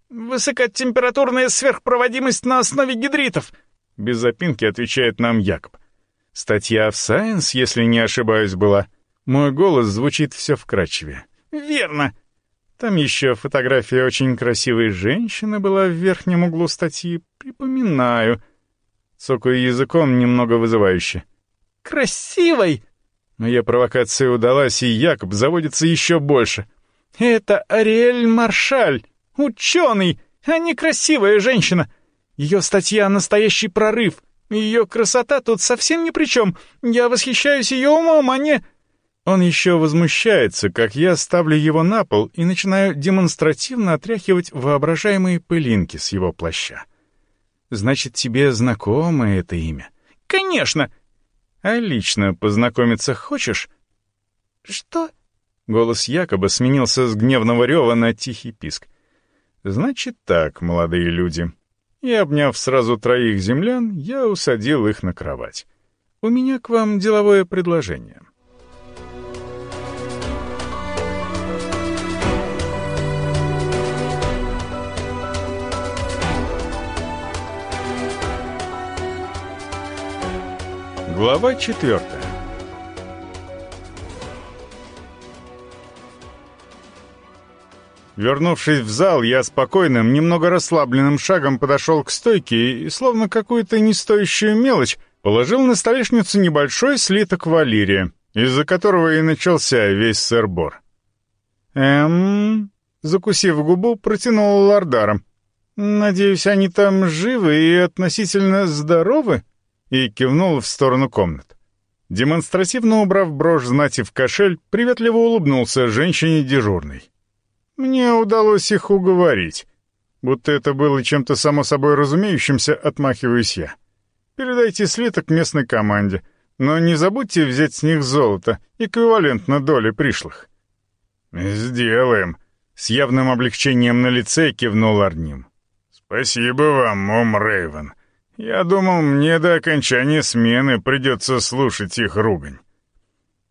«Высокотемпературная сверхпроводимость на основе гидритов», — без запинки отвечает нам Якоб. Статья в Science, если не ошибаюсь, была. Мой голос звучит все вкрадчивее. «Верно!» Там еще фотография очень красивой женщины была в верхнем углу статьи. Припоминаю. Цокаю языком немного вызывающе. «Красивой!» Моя провокация удалась, и Якоб заводится еще больше. «Это Ариэль Маршаль, ученый, а не красивая женщина. Ее статья — настоящий прорыв. Ее красота тут совсем ни при чем. Я восхищаюсь ее умом, а не...» Он еще возмущается, как я ставлю его на пол и начинаю демонстративно отряхивать воображаемые пылинки с его плаща. «Значит, тебе знакомо это имя?» «Конечно!» «А лично познакомиться хочешь?» что?» Голос якобы сменился с гневного рева на тихий писк. «Значит так, молодые люди». И, обняв сразу троих землян, я усадил их на кровать. «У меня к вам деловое предложение». Глава четвертая. Вернувшись в зал, я спокойным, немного расслабленным шагом подошел к стойке и, словно какую-то нестоящую мелочь, положил на столешницу небольшой слиток валирия, из-за которого и начался весь сыр-бор. «Эм...» — закусив губу, протянул лордаром. «Надеюсь, они там живы и относительно здоровы?» и кивнул в сторону комнат. Демонстративно убрав брошь знати в кошель, приветливо улыбнулся женщине дежурной. «Мне удалось их уговорить. Будто это было чем-то само собой разумеющимся, отмахиваюсь я. Передайте слиток местной команде, но не забудьте взять с них золото, эквивалентно доле пришлых». «Сделаем», — с явным облегчением на лице кивнул Арним. «Спасибо вам, Мом Рейвен. Я думал, мне до окончания смены придется слушать их ругань.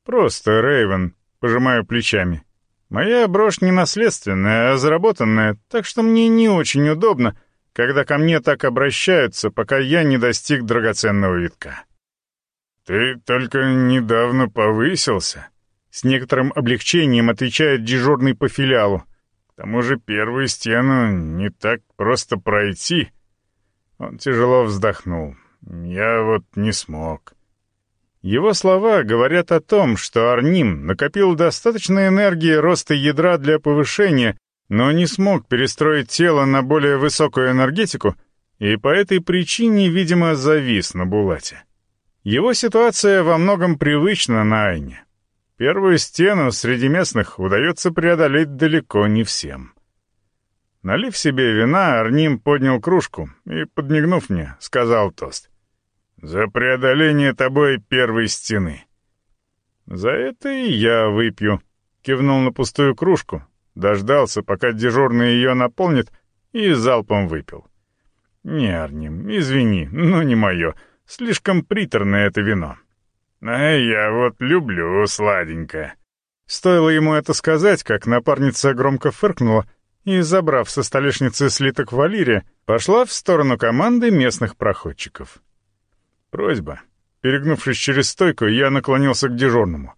Просто, Рейвен, пожимаю плечами. Моя брошь не наследственная, а заработанная, так что мне не очень удобно, когда ко мне так обращаются, пока я не достиг драгоценного витка. «Ты только недавно повысился?» С некоторым облегчением отвечает дежурный по филиалу. «К тому же первую стену не так просто пройти». Он тяжело вздохнул. «Я вот не смог». Его слова говорят о том, что Арним накопил достаточно энергии роста ядра для повышения, но не смог перестроить тело на более высокую энергетику, и по этой причине, видимо, завис на Булате. Его ситуация во многом привычна на Айне. Первую стену среди местных удается преодолеть далеко не всем. Налив себе вина, Арним поднял кружку и, подмигнув мне, сказал тост. «За преодоление тобой первой стены». «За это и я выпью», — кивнул на пустую кружку, дождался, пока дежурный ее наполнит, и залпом выпил. «Не, Арним, извини, но не мое. Слишком приторное это вино». «А я вот люблю сладенькое». Стоило ему это сказать, как напарница громко фыркнула — и, забрав со столешницы слиток валирия, пошла в сторону команды местных проходчиков. Просьба. Перегнувшись через стойку, я наклонился к дежурному.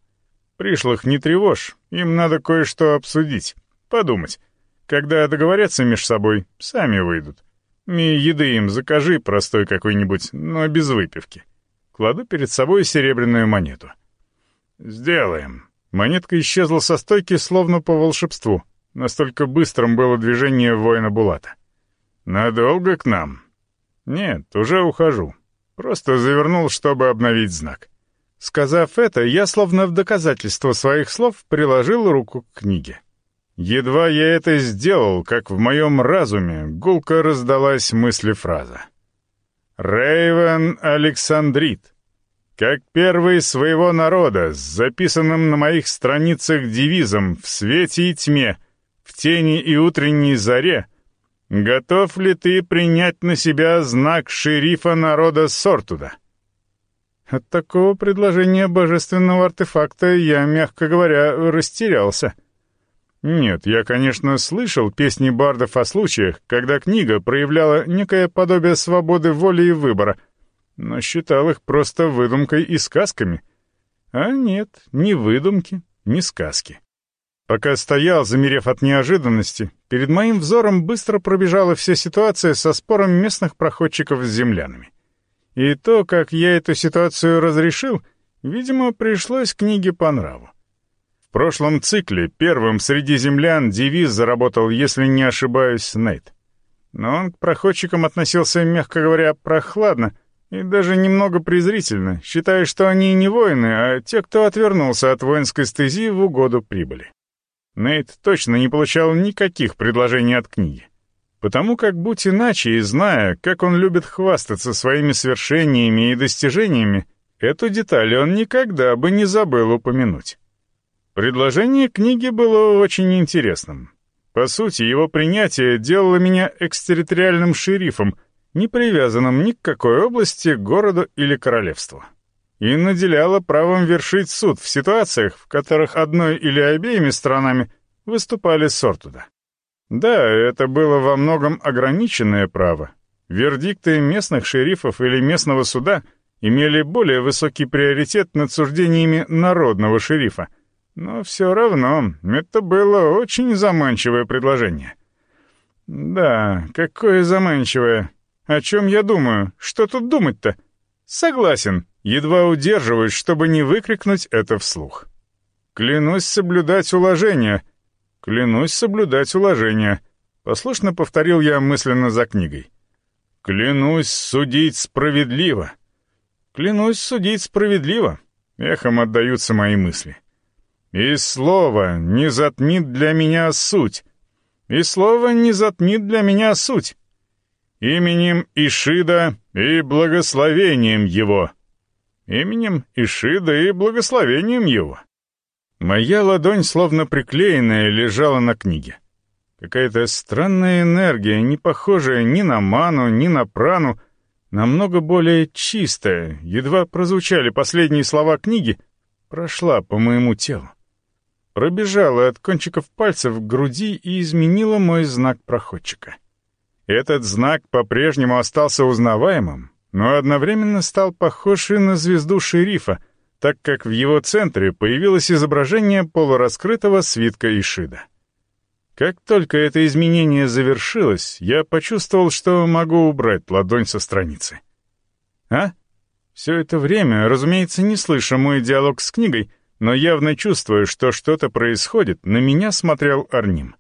«Пришлых не тревожь, им надо кое-что обсудить, подумать. Когда договорятся между собой, сами выйдут. И еды им закажи простой какой-нибудь, но без выпивки. Кладу перед собой серебряную монету. «Сделаем». Монетка исчезла со стойки, словно по волшебству — Настолько быстрым было движение воина Булата. «Надолго к нам?» «Нет, уже ухожу. Просто завернул, чтобы обновить знак». Сказав это, я словно в доказательство своих слов приложил руку к книге. Едва я это сделал, как в моем разуме гулко раздалась мыслефраза. «Рейвен Александрит, как первый своего народа, с записанным на моих страницах девизом «В свете и тьме», в тени и утренней заре, готов ли ты принять на себя знак шерифа народа Сортуда? От такого предложения божественного артефакта я, мягко говоря, растерялся. Нет, я, конечно, слышал песни бардов о случаях, когда книга проявляла некое подобие свободы воли и выбора, но считал их просто выдумкой и сказками. А нет, ни выдумки, ни сказки. Пока стоял, замерев от неожиданности, перед моим взором быстро пробежала вся ситуация со спором местных проходчиков с землянами. И то, как я эту ситуацию разрешил, видимо, пришлось книге по нраву. В прошлом цикле первым среди землян девиз заработал, если не ошибаюсь, Нейт. Но он к проходчикам относился, мягко говоря, прохладно и даже немного презрительно, считая, что они не воины, а те, кто отвернулся от воинской стези в угоду прибыли. Нейт точно не получал никаких предложений от книги. Потому как, будь иначе, и зная, как он любит хвастаться своими свершениями и достижениями, эту деталь он никогда бы не забыл упомянуть. Предложение книги было очень интересным. По сути, его принятие делало меня экстерриториальным шерифом, не привязанным ни к какой области, городу или королевству. И наделяло правом вершить суд в ситуациях, в которых одной или обеими сторонами выступали Сортуда. Да, это было во многом ограниченное право. Вердикты местных шерифов или местного суда имели более высокий приоритет над суждениями народного шерифа — но все равно, это было очень заманчивое предложение. Да, какое заманчивое. О чем я думаю? Что тут думать-то? Согласен, едва удерживаюсь, чтобы не выкрикнуть это вслух. Клянусь соблюдать уложение. Клянусь соблюдать уложение. Послушно повторил я мысленно за книгой. Клянусь судить справедливо. Клянусь судить справедливо. Эхом отдаются мои мысли. И слово не затмит для меня суть. И слово не затмит для меня суть. Именем Ишида и благословением его. Именем Ишида и благословением его. Моя ладонь, словно приклеенная, лежала на книге. Какая-то странная энергия, не похожая ни на ману, ни на прану, намного более чистая, едва прозвучали последние слова книги, прошла по моему телу пробежала от кончиков пальцев к груди и изменила мой знак проходчика. Этот знак по-прежнему остался узнаваемым, но одновременно стал похож и на звезду шерифа, так как в его центре появилось изображение полураскрытого свитка Ишида. Как только это изменение завершилось, я почувствовал, что могу убрать ладонь со страницы. А? Все это время, разумеется, не слыша мой диалог с книгой, но явно чувствуя, что что-то происходит, на меня смотрел Арним.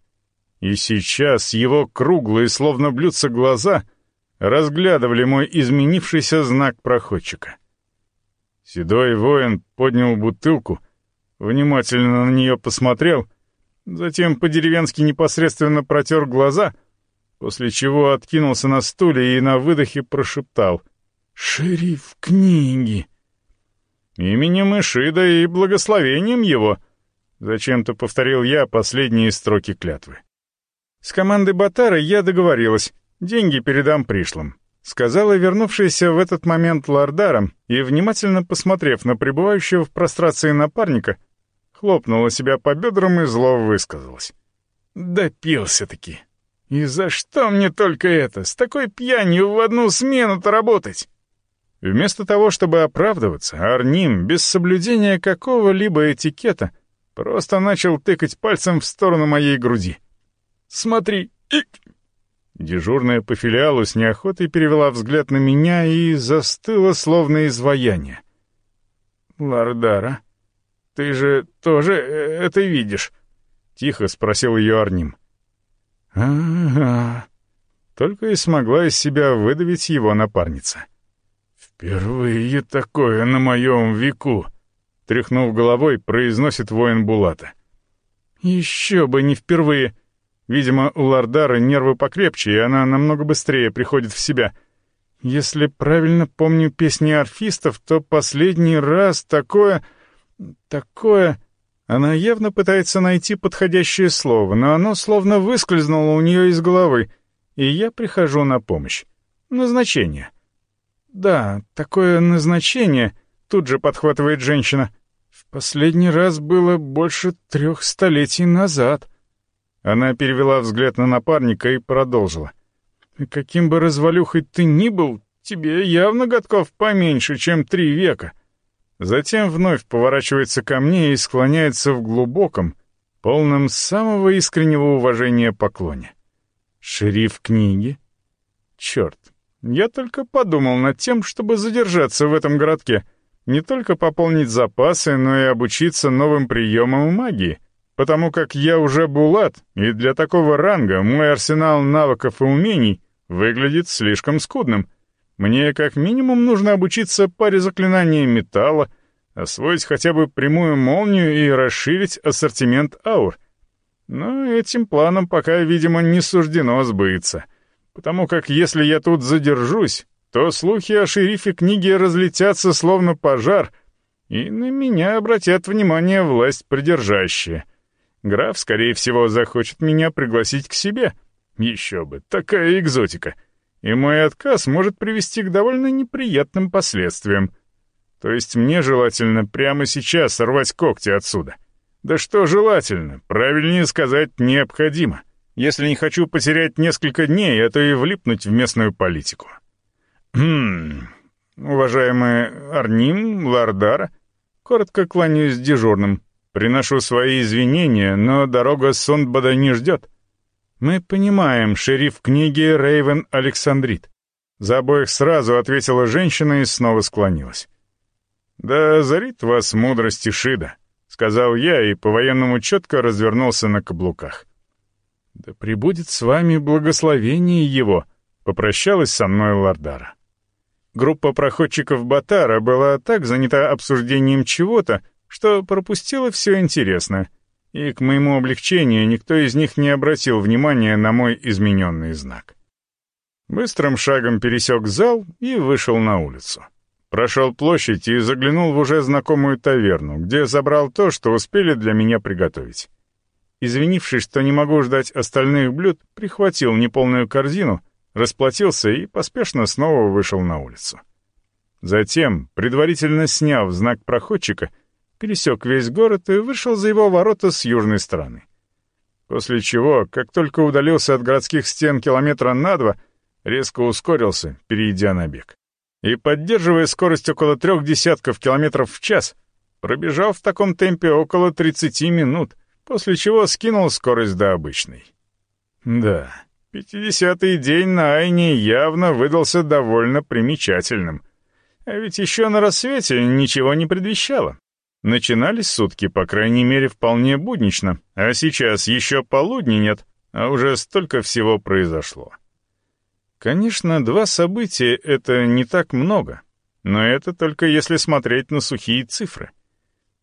И сейчас его круглые, словно блюдца глаза, разглядывали мой изменившийся знак проходчика. Седой воин поднял бутылку, внимательно на нее посмотрел, затем по-деревенски непосредственно протер глаза, после чего откинулся на стуле и на выдохе прошептал «Шериф книги!» Именем Ишида и благословением его. Зачем-то повторил я последние строки клятвы. С командой Батара я договорилась. Деньги передам пришлым. Сказала вернувшаяся в этот момент Лардаром и, внимательно посмотрев на пребывающего в прострации напарника, хлопнула себя по бедрам и зло высказалась. «Допился-таки. И за что мне только это? С такой пьянью в одну смену-то работать?» Вместо того, чтобы оправдываться, Арним, без соблюдения какого-либо этикета, просто начал тыкать пальцем в сторону моей груди. «Смотри!» и... Дежурная по филиалу с неохотой перевела взгляд на меня и застыла, словно изваяние. «Лардара, ты же тоже э, это видишь?» — тихо спросил ее Арним. «А-а-а», только и смогла из себя выдавить его напарница. «Впервые такое на моем веку!» — тряхнув головой, произносит воин Булата. «Еще бы не впервые!» Видимо, у Лардары нервы покрепче, и она намного быстрее приходит в себя. Если правильно помню песни орфистов, то последний раз такое... такое... Она явно пытается найти подходящее слово, но оно словно выскользнуло у нее из головы, и я прихожу на помощь. Назначение. «Да, такое назначение», — тут же подхватывает женщина. «В последний раз было больше трех столетий назад». Она перевела взгляд на напарника и продолжила. «Каким бы развалюхой ты ни был, тебе явно годков поменьше, чем три века». Затем вновь поворачивается ко мне и склоняется в глубоком, полном самого искреннего уважения поклоне. «Шериф книги?» «Черт, я только подумал над тем, чтобы задержаться в этом городке, не только пополнить запасы, но и обучиться новым приемам магии, потому как я уже булат, и для такого ранга мой арсенал навыков и умений выглядит слишком скудным. Мне как минимум нужно обучиться паре заклинаний металла, освоить хотя бы прямую молнию и расширить ассортимент аур. Но этим планом пока, видимо, не суждено сбыться — потому как если я тут задержусь, то слухи о шерифе книги разлетятся словно пожар, И на меня обратят внимание власть придержащая. Граф, скорее всего, захочет меня пригласить к себе. Еще бы, такая экзотика. И мой отказ может привести к довольно неприятным последствиям. То есть мне желательно прямо сейчас сорвать когти отсюда. Да что желательно, правильнее сказать необходимо, если не хочу потерять несколько дней, а то и влипнуть в местную политику. Хм, уважаемый Арним, Лардара, коротко кланяюсь дежурным. Приношу свои извинения, но дорога Сондбада не ждет. Мы понимаем, шериф книги Рейвен Александрит. За обоих сразу ответила женщина и снова склонилась. «Да зарит вас мудрости Шида», — сказал я и по-военному четко развернулся на каблуках. «Да пребудет с вами благословение его», — попрощалась со мной Лардара. Группа проходчиков Батара была так занята обсуждением чего-то, что пропустила все интересное, и к моему облегчению никто из них не обратил внимания на мой измененный знак. Быстрым шагом пересек зал и вышел на улицу. Прошел площадь и заглянул в уже знакомую таверну, где забрал то, что успели для меня приготовить. Извинившись, что не могу ждать остальных блюд, прихватил неполную корзину, расплатился и поспешно снова вышел на улицу. Затем, предварительно сняв знак проходчика, пересек весь город и вышел за его ворота с южной стороны. После чего, как только удалился от городских стен километра на два, резко ускорился, перейдя на бег. И, поддерживая скорость около трех десятков километров в час, пробежал в таком темпе около 30 минут, после чего скинул скорость до обычной. Да, пятидесятый день на Айне явно выдался довольно примечательным. А ведь еще на рассвете ничего не предвещало. Начинались сутки, по крайней мере, вполне буднично, а сейчас еще полудня нет, а уже столько всего произошло. Конечно, два события — это не так много, но это только если смотреть на сухие цифры.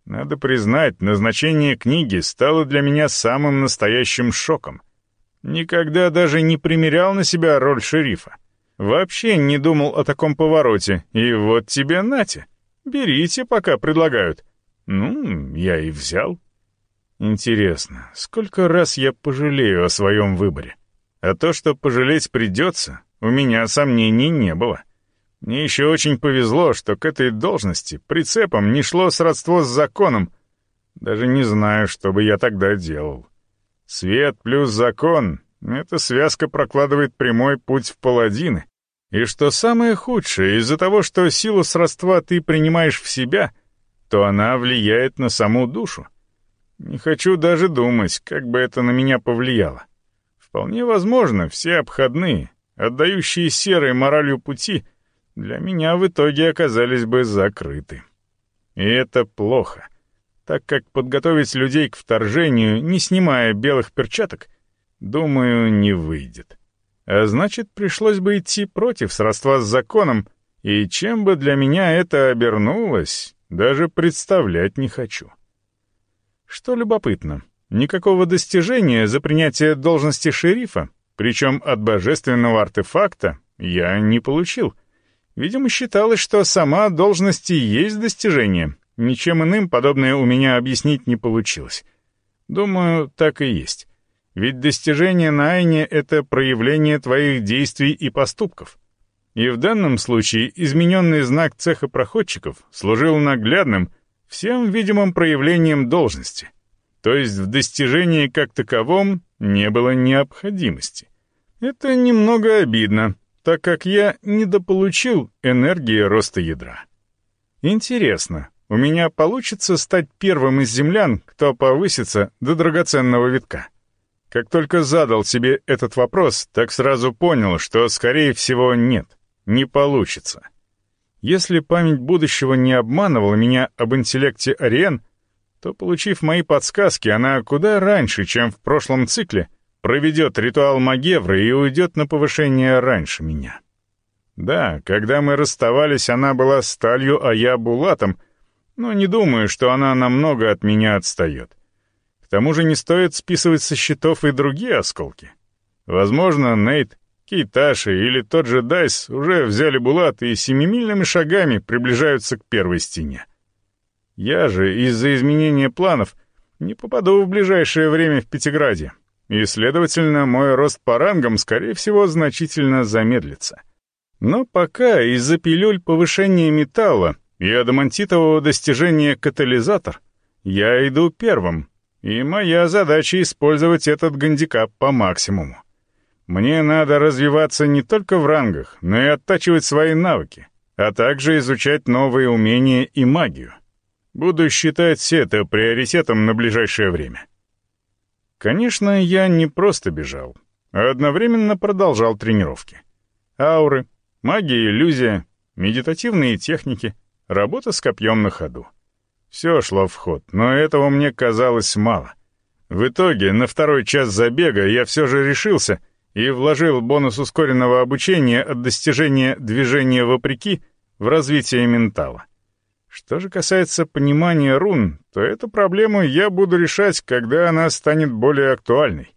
Надо признать, назначение книги стало для меня самым настоящим шоком. Никогда даже не примерял на себя роль шерифа. Вообще не думал о таком повороте, и вот тебе нате. Берите, пока предлагают. Ну, я и взял. Интересно, сколько раз я пожалею о своем выборе? А то, что пожалеть придется, у меня сомнений не было. Мне еще очень повезло, что к этой должности прицепом не шло сродство с законом. Даже не знаю, что бы я тогда делал. Свет плюс закон — эта связка прокладывает прямой путь в паладины. И что самое худшее, из-за того, что силу сродства ты принимаешь в себя, то она влияет на саму душу. Не хочу даже думать, как бы это на меня повлияло. Вполне возможно, все обходные, отдающие серой моралью пути — для меня в итоге оказались бы закрыты. И это плохо, так как подготовить людей к вторжению, не снимая белых перчаток, думаю, не выйдет. А значит, пришлось бы идти против сродства с законом, и чем бы для меня это обернулось, даже представлять не хочу. Что любопытно, никакого достижения за принятие должности шерифа, причем от божественного артефакта, я не получил — Видимо, считалось, что сама должность и есть достижение. Ничем иным подобное у меня объяснить не получилось. Думаю, так и есть. Ведь достижение на Айне — это проявление твоих действий и поступков. И в данном случае измененный знак цеха проходчиков служил наглядным, всем видимым проявлением должности. То есть в достижении как таковом не было необходимости. Это немного обидно, так как я недополучил энергии роста ядра. Интересно, у меня получится стать первым из землян, кто повысится до драгоценного витка? Как только задал себе этот вопрос, так сразу понял, что, скорее всего, нет, не получится. Если память будущего не обманывала меня об интеллекте Ариен, то, получив мои подсказки, она куда раньше, чем в прошлом цикле, проведет ритуал Магевры и уйдет на повышение раньше меня. Да, когда мы расставались, она была сталью, а я булатом, но не думаю, что она намного от меня отстает. К тому же не стоит списывать со счетов и другие осколки. Возможно, Нейт, Кейташи или тот же Дайс уже взяли булат и семимильными шагами приближаются к первой стене. Я же из-за изменения планов не попаду в ближайшее время в Пятиграде, и, следовательно, мой рост по рангам, скорее всего, значительно замедлится. Но пока из-за пилюль повышения металла и адамантитового достижения катализатор я иду первым, и моя задача использовать этот гандикап по максимуму. Мне надо развиваться не только в рангах, но и оттачивать свои навыки, а также изучать новые умения и магию. Буду считать это приоритетом на ближайшее время. Конечно, я не просто бежал, а одновременно продолжал тренировки. Ауры, магия, иллюзия, медитативные техники, работа с копьем на ходу. Все шло в ход, но этого мне казалось мало. В итоге, на второй час забега я все же решился и вложил бонус ускоренного обучения от достижения движения вопреки в развитие ментала. Что же касается понимания рун, то эту проблему я буду решать, когда она станет более актуальной.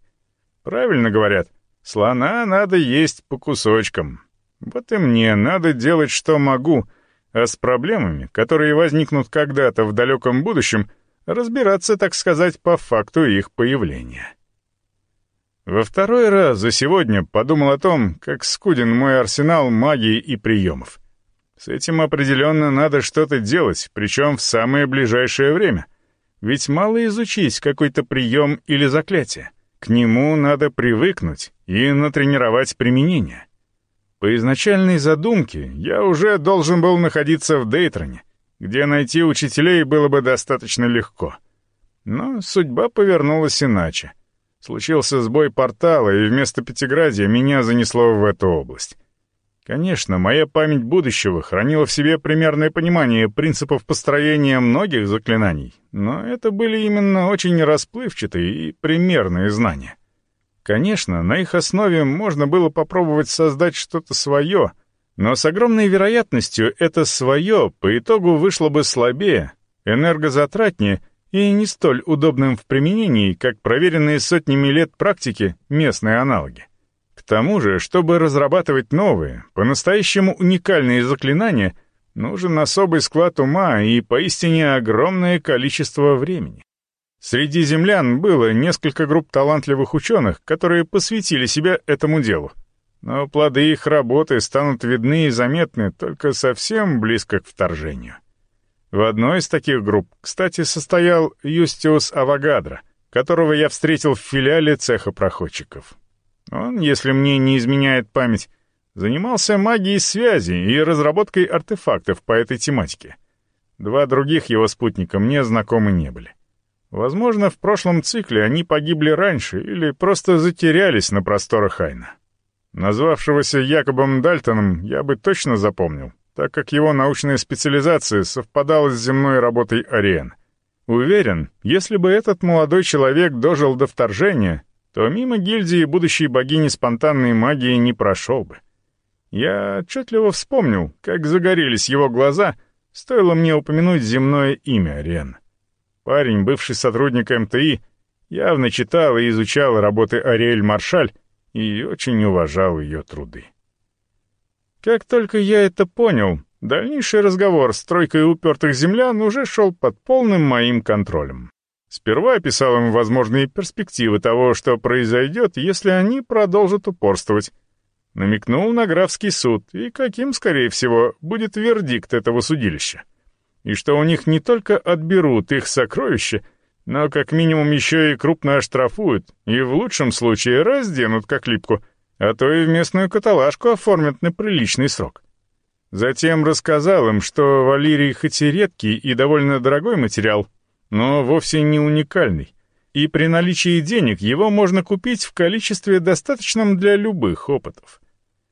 Правильно говорят, слона надо есть по кусочкам. Вот и мне надо делать, что могу — а с проблемами, которые возникнут когда-то в далеком будущем, разбираться, так сказать, по факту их появления. Во второй раз за сегодня подумал о том, как скуден мой арсенал магии и приемов. С этим определенно надо что-то делать, причем в самое ближайшее время. Ведь мало изучить какой-то прием или заклятие. К нему надо привыкнуть и натренировать применение. По изначальной задумке я уже должен был находиться в Дейтроне, где найти учителей было бы достаточно легко. Но судьба повернулась иначе. Случился сбой портала, и вместо Пятиградия меня занесло в эту область. Конечно, моя память будущего хранила в себе примерное понимание принципов построения многих заклинаний, но это были именно очень расплывчатые и примерные знания. Конечно, на их основе можно было попробовать создать что-то свое, но с огромной вероятностью это свое по итогу вышло бы слабее, энергозатратнее и не столь удобным в применении, как проверенные сотнями лет практики местные аналоги. К тому же, чтобы разрабатывать новые, по-настоящему уникальные заклинания, нужен особый склад ума и поистине огромное количество времени. Среди землян было несколько групп талантливых ученых, которые посвятили себя этому делу. Но плоды их работы станут видны и заметны только совсем близко к вторжению. В одной из таких групп, кстати, состоял Юстиус Авагадро, которого я встретил в филиале цеха проходчиков. Он, если мне не изменяет память, занимался магией связи и разработкой артефактов по этой тематике. Два других его спутника мне знакомы не были. Возможно, в прошлом цикле они погибли раньше или просто затерялись на просторах Айна. Назвавшегося Якобом Дальтоном я бы точно запомнил, так как его научная специализация совпадала с земной работой Ариен. Уверен, если бы этот молодой человек дожил до вторжения, то мимо гильдии будущей богини спонтанной магии не прошел бы. Я отчетливо вспомнил, как загорелись его глаза, стоило мне упомянуть земное имя Ариен. Парень, бывший сотрудник МТИ, явно читал и изучал работы Ариэль Маршаль и очень уважал ее труды. Как только я это понял, дальнейший разговор с тройкой упертых землян уже шел под полным моим контролем. Сперва описал им возможные перспективы того, что произойдет, если они продолжат упорствовать. Намекнул на графский суд и каким, скорее всего, будет вердикт этого судилища и что у них не только отберут их сокровища, но как минимум еще и крупно оштрафуют, и в лучшем случае разденут как липку, а то и в местную каталажку оформят на приличный срок. Затем рассказал им, что Валерий хоть и редкий и довольно дорогой материал, но вовсе не уникальный, и при наличии денег его можно купить в количестве достаточном для любых опытов.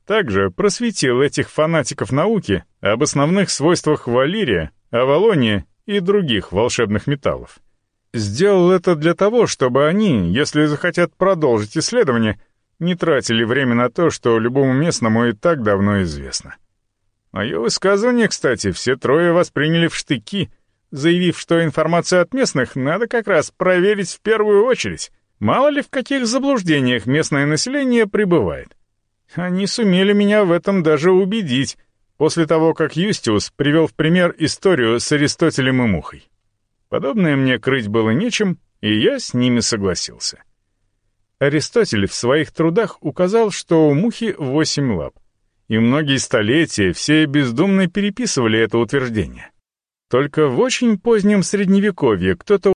Также просветил этих фанатиков науки об основных свойствах Валерия Авалония и других волшебных металлов. Сделал это для того, чтобы они, если захотят продолжить исследование, не тратили время на то, что любому местному и так давно известно. Мое высказывание, кстати, все трое восприняли в штыки, заявив, что информацию от местных надо как раз проверить в первую очередь. Мало ли в каких заблуждениях местное население пребывает. Они сумели меня в этом даже убедить, после того, как Юстиус привел в пример историю с Аристотелем и Мухой. Подобное мне крыть было нечем, и я с ними согласился. Аристотель в своих трудах указал, что у мухи восемь лап. И многие столетия все бездумно переписывали это утверждение. Только в очень позднем средневековье кто-то